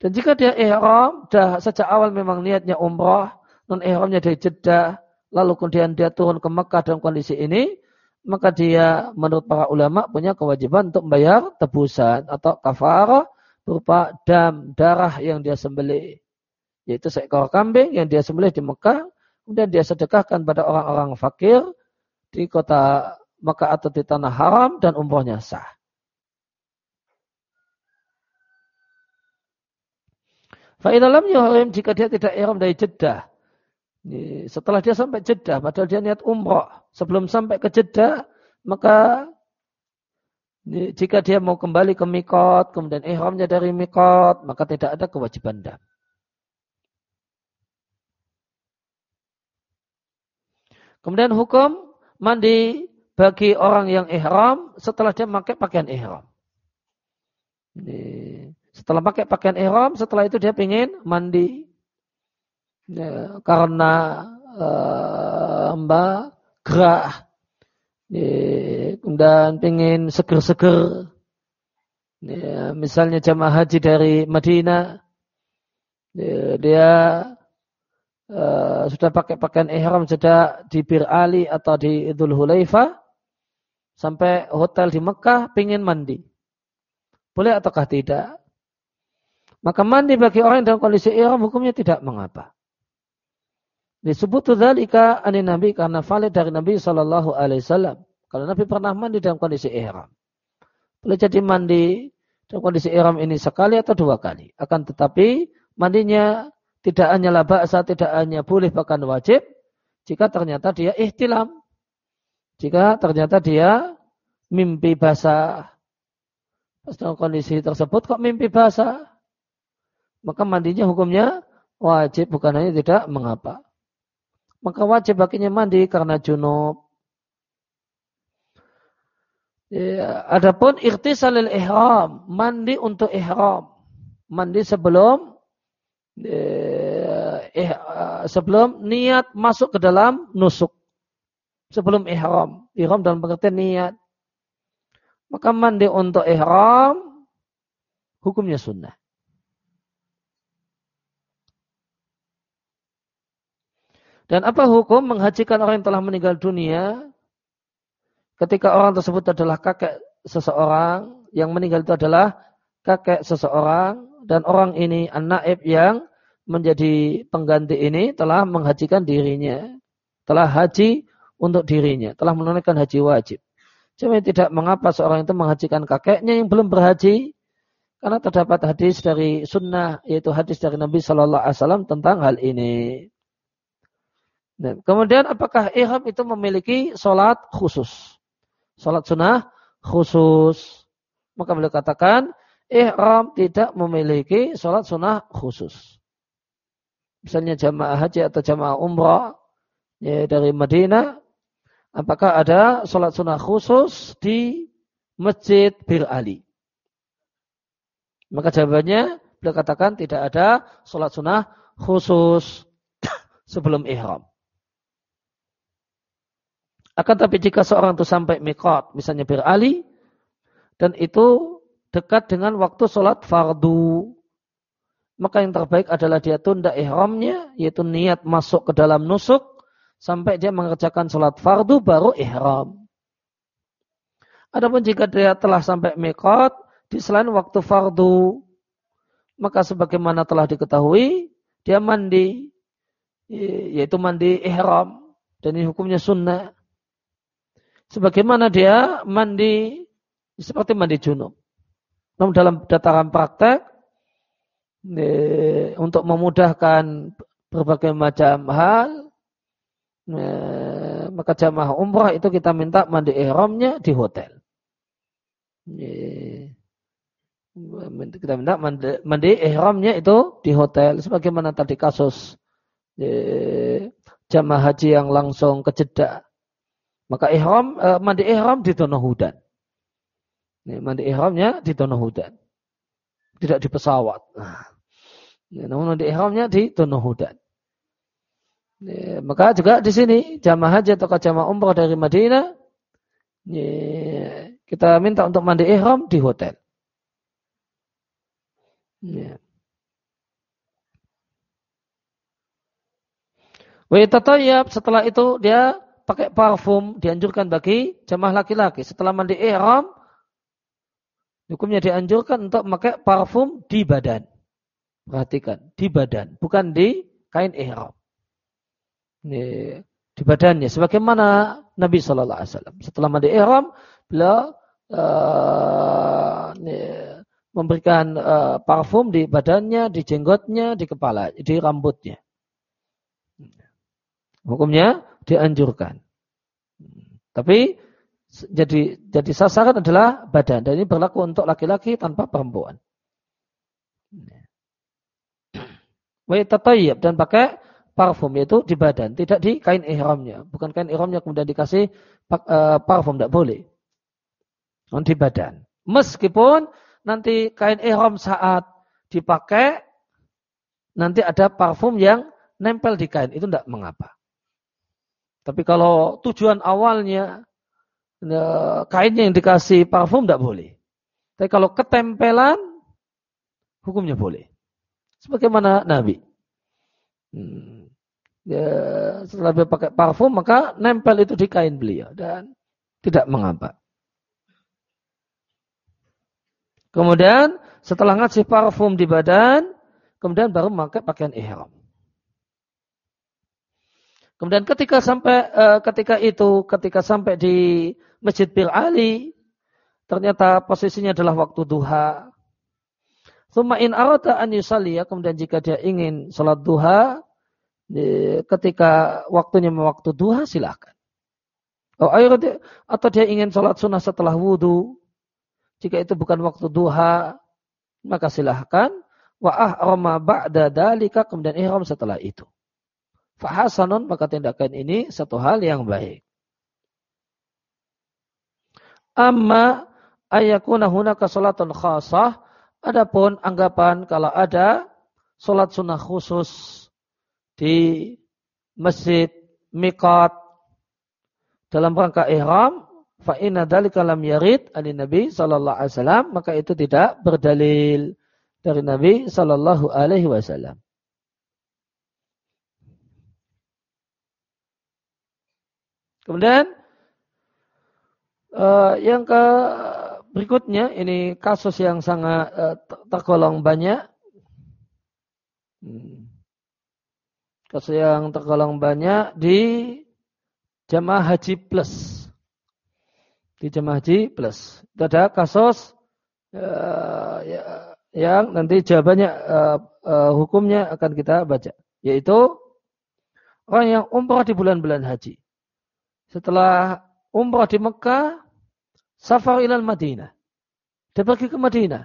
Dan jika dia ihram, dah sejak awal memang niatnya umrah, non ihramnya dari Jeddah, lalu kemudian dia turun ke Mekah dalam kondisi ini, maka dia menurut para ulama punya kewajiban untuk membayar tebusan atau kafarah berupa dam darah yang dia sembelih yaitu seekor kambing yang dia sembelih di Mekah kemudian dia sedekahkan pada orang-orang fakir di kota Mekah atau di tanah haram dan umrohnya sah. Fa'idalam yuhrim jika dia tidak ihram dari Jeddah. Setelah dia sampai Jeddah, padahal dia niat umroh. Sebelum sampai ke Jeddah, maka jika dia mau kembali ke Mikot, kemudian ihramnya dari Mikot, maka tidak ada kewajiban dam. Kemudian hukum mandi bagi orang yang ihram setelah dia memakai pakaian ihram. Setelah pakai pakaian ihram, setelah itu dia ingin mandi. Ya, karena uh, mbak gerah ya, dan ingin seger-seger. Ya, misalnya jamaah haji dari Madinah, ya, dia uh, sudah pakai pakaian ihram sejak di Bir Ali atau di Idul Hulaifah sampai hotel di Mekah pingin mandi. Boleh ataukah tidak? Maka mandi bagi orang dalam kondisi ihram hukumnya tidak mengapa. Disebut dzalika anin Nabi karena valid dari Nabi Shallallahu alaihi wasallam. Kalau Nabi pernah mandi dalam kondisi ihram. Boleh jadi mandi dalam kondisi ihram ini sekali atau dua kali. Akan tetapi mandinya tidak hanya laba saat tidak hanya boleh bahkan wajib jika ternyata dia ihtilam. Jika ternyata dia mimpi basah. Pas dalam kondisi tersebut kok mimpi basah? maka mandinya hukumnya wajib bukan hanya tidak mengapa. Maka wajib baginya mandi karena junub. Ya, adapun ikhtisalil ihram, mandi untuk ihram. Mandi sebelum eh, eh, sebelum niat masuk ke dalam nusuk. Sebelum ihram. Ihram dalam pengertian niat. Maka mandi untuk ihram hukumnya sunnah. Dan apa hukum menghajikan orang yang telah meninggal dunia ketika orang tersebut adalah kakek seseorang, yang meninggal itu adalah kakek seseorang, dan orang ini anak yang menjadi pengganti ini telah menghajikan dirinya, telah haji untuk dirinya, telah menunaikan haji wajib. Cuma tidak mengapa seorang itu menghajikan kakeknya yang belum berhaji, karena terdapat hadis dari sunnah, yaitu hadis dari Nabi Wasallam tentang hal ini. Nah, kemudian apakah ihram itu memiliki sholat khusus? Sholat sunnah khusus. Maka beliau katakan, ihram tidak memiliki sholat sunnah khusus. Misalnya jamaah haji atau jamaah umrah ya, dari Madinah, apakah ada sholat sunnah khusus di Masjid Bir Ali? Maka jawabannya, beliau katakan tidak ada sholat sunnah khusus sebelum ihram. Akan tapi jika seorang itu sampai mikot, misalnya Bir Ali, dan itu dekat dengan waktu sholat fardu, maka yang terbaik adalah dia tunda ihramnya, yaitu niat masuk ke dalam nusuk, sampai dia mengerjakan sholat fardu baru ihram. Adapun jika dia telah sampai mikot, di selain waktu fardu, maka sebagaimana telah diketahui, dia mandi, yaitu mandi ihram, dan ini hukumnya sunnah sebagaimana dia mandi seperti mandi junub. Namun dalam dataran praktek untuk memudahkan berbagai macam hal maka jamaah umrah itu kita minta mandi ihramnya di hotel. Kita minta mandi, ihramnya itu di hotel sebagaimana tadi kasus jamaah haji yang langsung ke Jeddah maka ihram eh, mandi ihram di Tanah Hudan. Mandi ihramnya di Tanah Hudan. Tidak di pesawat. Nah, namun mandi ihramnya di Tanah Hudan. Ini, maka juga di sini jamaah haji atau jamaah umrah dari Madinah ini, kita minta untuk mandi ihram di hotel. Ya. Wa setelah itu dia pakai parfum dianjurkan bagi jamaah laki-laki. Setelah mandi ihram, hukumnya dianjurkan untuk memakai parfum di badan. Perhatikan, di badan, bukan di kain ihram. Di badannya. Sebagaimana Nabi Shallallahu Alaihi Wasallam setelah mandi ihram, beliau uh, memberikan uh, parfum di badannya, di jenggotnya, di kepala, di rambutnya. Hukumnya dianjurkan. Tapi jadi jadi sasaran adalah badan dan ini berlaku untuk laki-laki tanpa perempuan. Wa dan pakai parfum yaitu di badan, tidak di kain ihramnya. Bukan kain ihramnya kemudian dikasih uh, parfum tidak boleh. Di badan. Meskipun nanti kain ihram saat dipakai nanti ada parfum yang nempel di kain itu tidak mengapa. Tapi kalau tujuan awalnya ya, kainnya yang dikasih parfum tidak boleh. Tapi kalau ketempelan hukumnya boleh. Sebagaimana Nabi. Hmm. Ya, setelah dia pakai parfum maka nempel itu di kain beliau dan tidak mengapa. Kemudian setelah ngasih parfum di badan, kemudian baru memakai pakaian ihram. Kemudian ketika sampai uh, ketika itu ketika sampai di Masjid Bir Ali ternyata posisinya adalah waktu duha. Thumma in arata an yusalliya kemudian jika dia ingin salat duha ketika waktunya waktu duha silahkan. Oh, atau dia ingin salat sunnah setelah wudhu. Jika itu bukan waktu duha maka silahkan. Wa ahrama ba'da dalika kemudian ihram setelah itu. Fahasanun maka tindakan ini satu hal yang baik. Amma ayakuna hunaka salatun khasah. Adapun anggapan kalau ada salat sunnah khusus di masjid miqat dalam rangka ihram fa inna dzalika lam yarid ali nabi sallallahu alaihi wasallam maka itu tidak berdalil dari nabi sallallahu alaihi wasallam. Kemudian uh, yang ke berikutnya ini kasus yang sangat uh, tergolong banyak. Hmm. Kasus yang tergolong banyak di jamaah haji plus. Di jamaah haji plus. Itu ada kasus uh, ya, yang nanti jawabannya uh, uh, hukumnya akan kita baca. Yaitu orang yang umrah di bulan-bulan haji setelah umrah di Mekah, safar ilal Madinah. Dia pergi ke Madinah.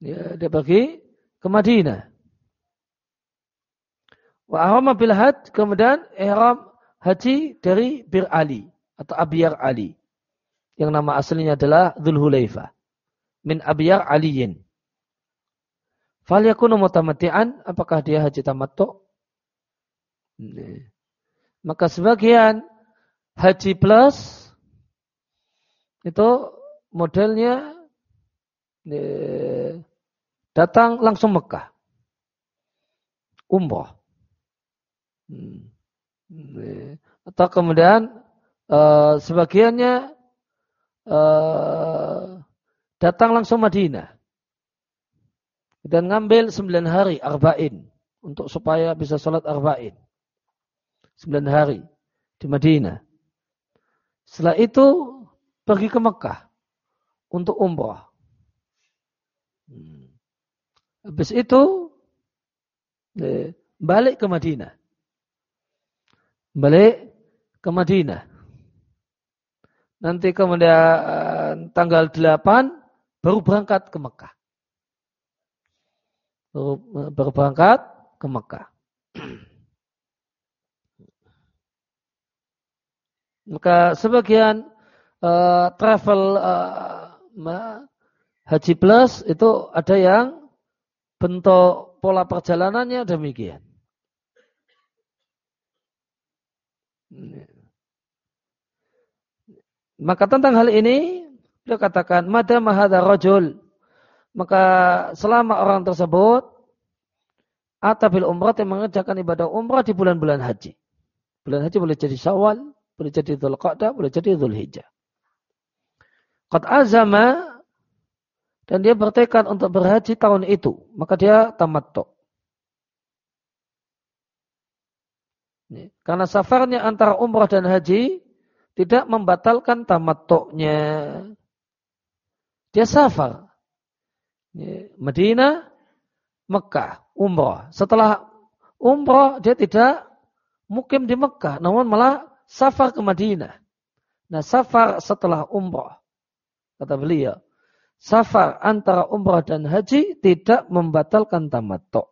Ya, dia pergi ke Madinah. Wa ahram bil had, kemudian ihram haji dari Bir Ali atau Abiyar Ali. Yang nama aslinya adalah Dhul Hulaifa. Min Abiyar Aliyin. Fal yakunu mutamati'an, apakah dia haji tamattu? Maka sebagian haji plus itu modelnya datang langsung Mekah. Umroh. Hmm. Atau kemudian uh, sebagiannya uh, datang langsung Madinah. Dan ngambil sembilan hari arba'in. Untuk supaya bisa sholat arba'in. 9 hari di Madinah. Setelah itu pergi ke Mekah untuk umrah. Hmm. Habis itu eh, balik ke Madinah. Balik ke Madinah. Nanti kemudian tanggal 8 baru berangkat ke Mekah. Baru, baru berangkat ke Mekah. Maka sebagian uh, travel uh, haji plus itu ada yang bentuk pola perjalanannya demikian. Maka tentang hal ini beliau katakan mada mahada rajul maka selama orang tersebut atabil umrah yang mengerjakan ibadah umrah di bulan-bulan haji Bulan haji boleh jadi Syawal, boleh jadi Dhul Qa'dah, boleh jadi Dhul Hijjah. Qad azama dan dia bertekad untuk berhaji tahun itu, maka dia tamattu. Karena safarnya antara umrah dan haji tidak membatalkan tamattu'nya. Dia safar. Madinah, Mekah, umrah. Setelah umrah dia tidak mukim di Mekah, namun malah safar ke Madinah. Nah, safar setelah umrah. Kata beliau, safar antara umrah dan haji tidak membatalkan tamattu.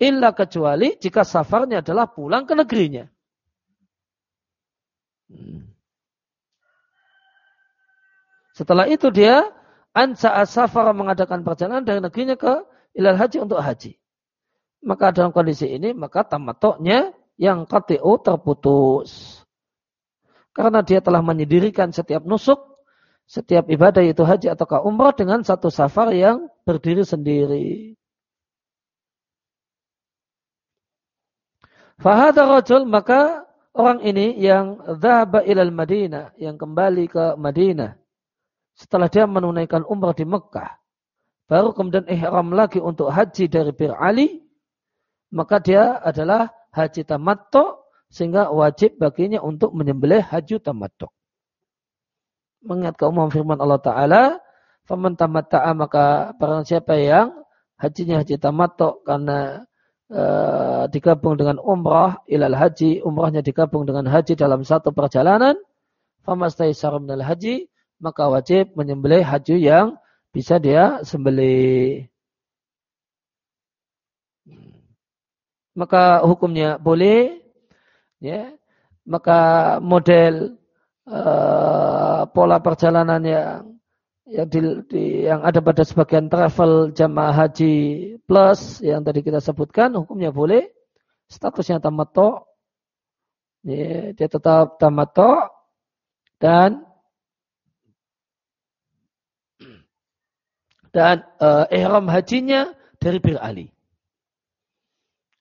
Illa kecuali jika safarnya adalah pulang ke negerinya. Hmm. Setelah itu dia ansa safar mengadakan perjalanan dari negerinya ke ilal haji untuk haji. Maka dalam kondisi ini maka tamatoknya yang KTO terputus. Karena dia telah menyendirikan setiap nusuk, setiap ibadah itu haji atau umrah dengan satu safar yang berdiri sendiri. Fahada rajul maka orang ini yang dhahaba ilal Madinah, yang kembali ke Madinah. Setelah dia menunaikan umrah di Mekah. Baru kemudian ihram lagi untuk haji dari Bir Ali. Maka dia adalah haji tamattu sehingga wajib baginya untuk menyembelih haji tamattu. Mengingat keumuman firman Allah Ta'ala, Faman tamatta'a maka barang siapa yang hajinya haji tamattu karena uh, digabung dengan umrah ilal haji, umrahnya digabung dengan haji dalam satu perjalanan, famastaisar minal haji, maka wajib menyembelih haji yang bisa dia sembelih. Maka hukumnya boleh, ya. Maka model uh, pola perjalanan yang yang, di, di, yang ada pada sebagian travel jamaah haji plus yang tadi kita sebutkan hukumnya boleh statusnya tamato ya, dia tetap tamato dan dan uh, ihram hajinya dari Bir Ali.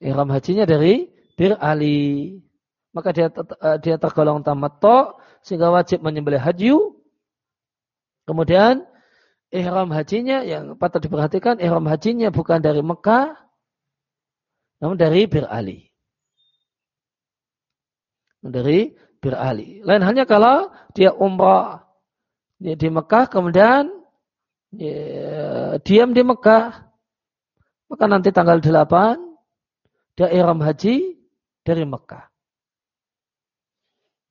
Ihram hajinya dari Bir Ali. Maka dia uh, dia tergolong tamato sehingga wajib menyembelih haji Kemudian ihram hajinya yang patut diperhatikan, ihram hajinya bukan dari Mekah, namun dari Bir Ali. Dari Bir Ali. Lain halnya kalau dia umrah di Mekah, kemudian ya, diam di Mekah, maka nanti tanggal 8 dia ihram haji dari Mekah.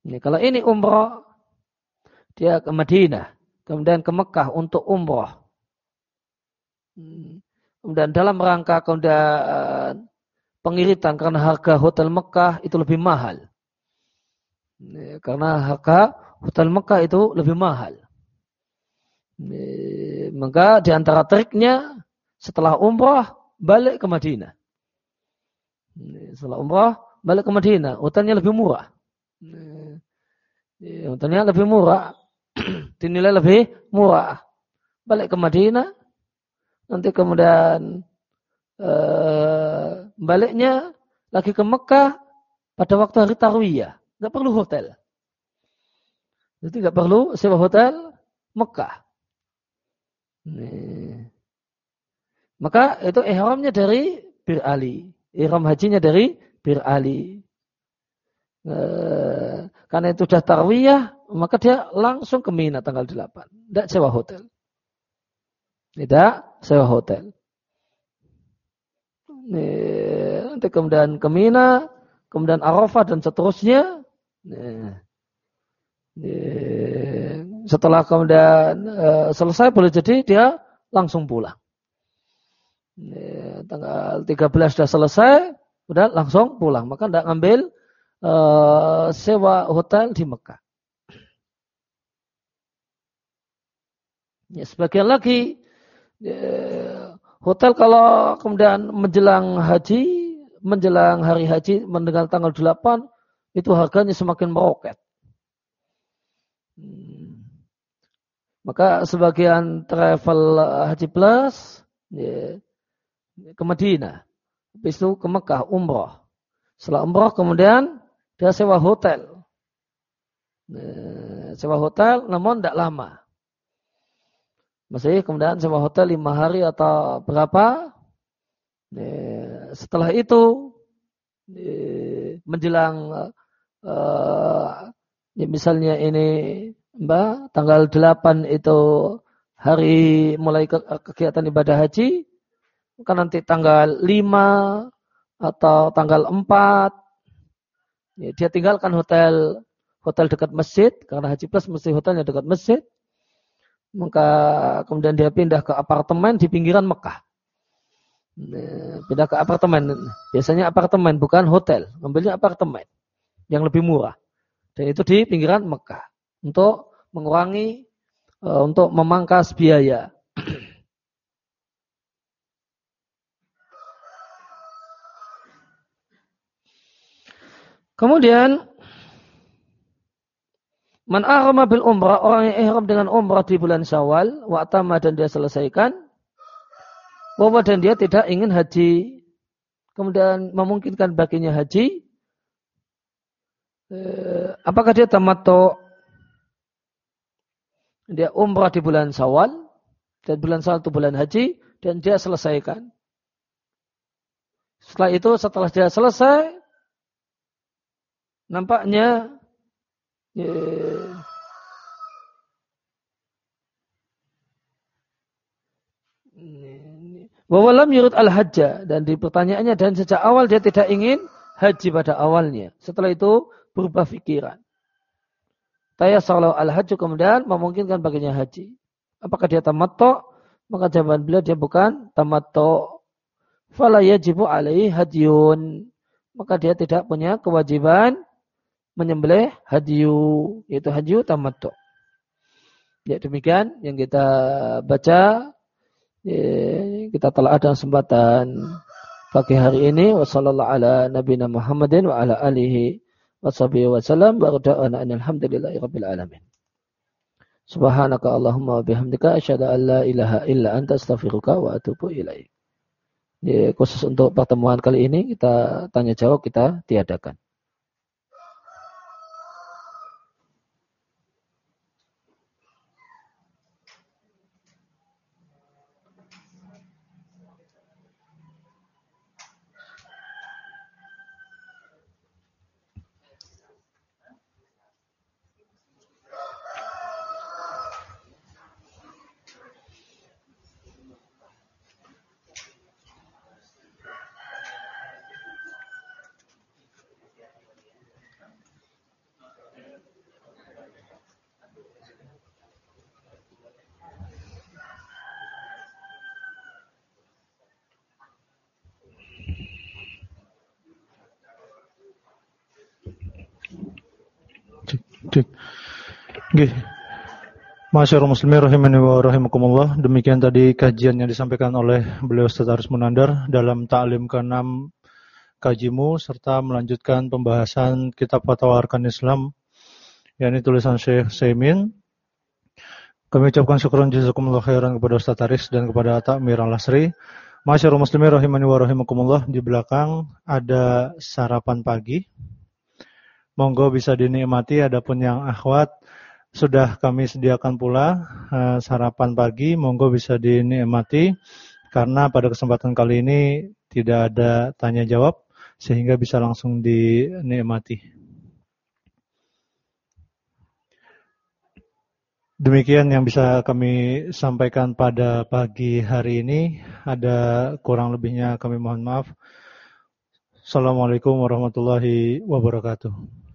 Ini kalau ini umrah, dia ke Madinah kemudian ke Mekah untuk umroh. Hmm. Kemudian dalam rangka kemudian pengiritan karena harga hotel Mekah itu lebih mahal. Karena harga hotel Mekah itu lebih mahal. Maka di antara triknya setelah umroh balik ke Madinah. Setelah umroh balik ke Madinah, hotelnya lebih murah. Hotelnya lebih murah dinilai lebih murah. Balik ke Madinah, nanti kemudian uh, baliknya lagi ke Mekah pada waktu hari Tarwiyah. Nggak perlu hotel. Jadi nggak perlu sewa hotel Mekah. Nih. Maka itu ihramnya dari Bir Ali. Ihram hajinya dari Bir Ali. Eh, karena itu sudah tarwiyah, maka dia langsung ke Mina tanggal 8. Tidak sewa hotel. Tidak sewa hotel. Nanti kemudian ke Mina, kemudian Arafah dan seterusnya. Setelah kemudian uh, selesai boleh jadi dia langsung pulang. Tanggal 13 sudah selesai, udah langsung pulang. Maka tidak ngambil uh, sewa hotel di Mekah. Ya, sebagian lagi ya, hotel kalau kemudian menjelang haji, menjelang hari haji, mendengar tanggal 8, itu harganya semakin meroket. Hmm. Maka sebagian travel haji plus ya, ke Madinah, habis itu ke Mekah umroh. Setelah umroh kemudian dia sewa hotel. Nah, sewa hotel namun tidak lama. Masih kemudian sewa hotel lima hari atau berapa? Nah, setelah itu menjelang uh, ya misalnya ini Mbak tanggal 8 itu hari mulai ke, kegiatan ibadah haji kan nanti tanggal 5 atau tanggal 4 ya, dia tinggalkan hotel hotel dekat masjid karena Haji Plus mesti hotelnya dekat masjid. Maka kemudian dia pindah ke apartemen di pinggiran Mekah. Nah, pindah ke apartemen. Biasanya apartemen bukan hotel, ngambilnya apartemen yang lebih murah. Dan itu di pinggiran Mekah untuk mengurangi uh, untuk memangkas biaya. Kemudian Man ahrama bil umrah, orang yang ihram dengan umrah di bulan Syawal, wa dan dia selesaikan, bahwa dan dia tidak ingin haji, kemudian memungkinkan baginya haji, eh, apakah dia tamattu dia umrah di bulan Syawal dan bulan Syawal itu bulan haji dan dia selesaikan. Setelah itu setelah dia selesai nampaknya Wawalam yurut al-hajjah. Dan di pertanyaannya, dan sejak awal dia tidak ingin haji pada awalnya. Setelah itu berubah pikiran. Taya salau al-hajju kemudian memungkinkan baginya haji. Apakah dia tamatto? Maka jawaban beliau dia bukan tamatto. Fala yajibu alaihi hadiyun. Maka dia tidak punya kewajiban menyembelih hadiyu yaitu hadiyu tamattu. Ya demikian yang kita baca ya, kita telah ada kesempatan pagi hari ini wasallallahu ala nabiyina Muhammadin wa ala alihi wasallam wa rada'ana alhamdulillahi rabbil alamin. Subhanaka Allahumma wa bihamdika asyhadu an la ilaha illa anta astaghfiruka wa atubu ilaik. Ya, khusus untuk pertemuan kali ini kita tanya jawab kita tiadakan. Masyarakat muslimin rahimani wa rahimakumullah. Demikian tadi kajian yang disampaikan oleh beliau Ustaz Aris Munandar dalam ta'lim ke-6 kajimu serta melanjutkan pembahasan kitab fatwa arkan Islam yakni tulisan Syekh Saimin. Kami ucapkan syukur jazakumullah khairan kepada Ustaz Aris dan kepada Takmir Al-Asri. Masyarakat muslimin rahimani wa rahimakumullah. Di belakang ada sarapan pagi monggo bisa dinikmati. Adapun yang akhwat sudah kami sediakan pula uh, sarapan pagi, monggo bisa dinikmati karena pada kesempatan kali ini tidak ada tanya jawab sehingga bisa langsung dinikmati. Demikian yang bisa kami sampaikan pada pagi hari ini. Ada kurang lebihnya kami mohon maaf. Assalamualaikum warahmatullahi wabarakatuh.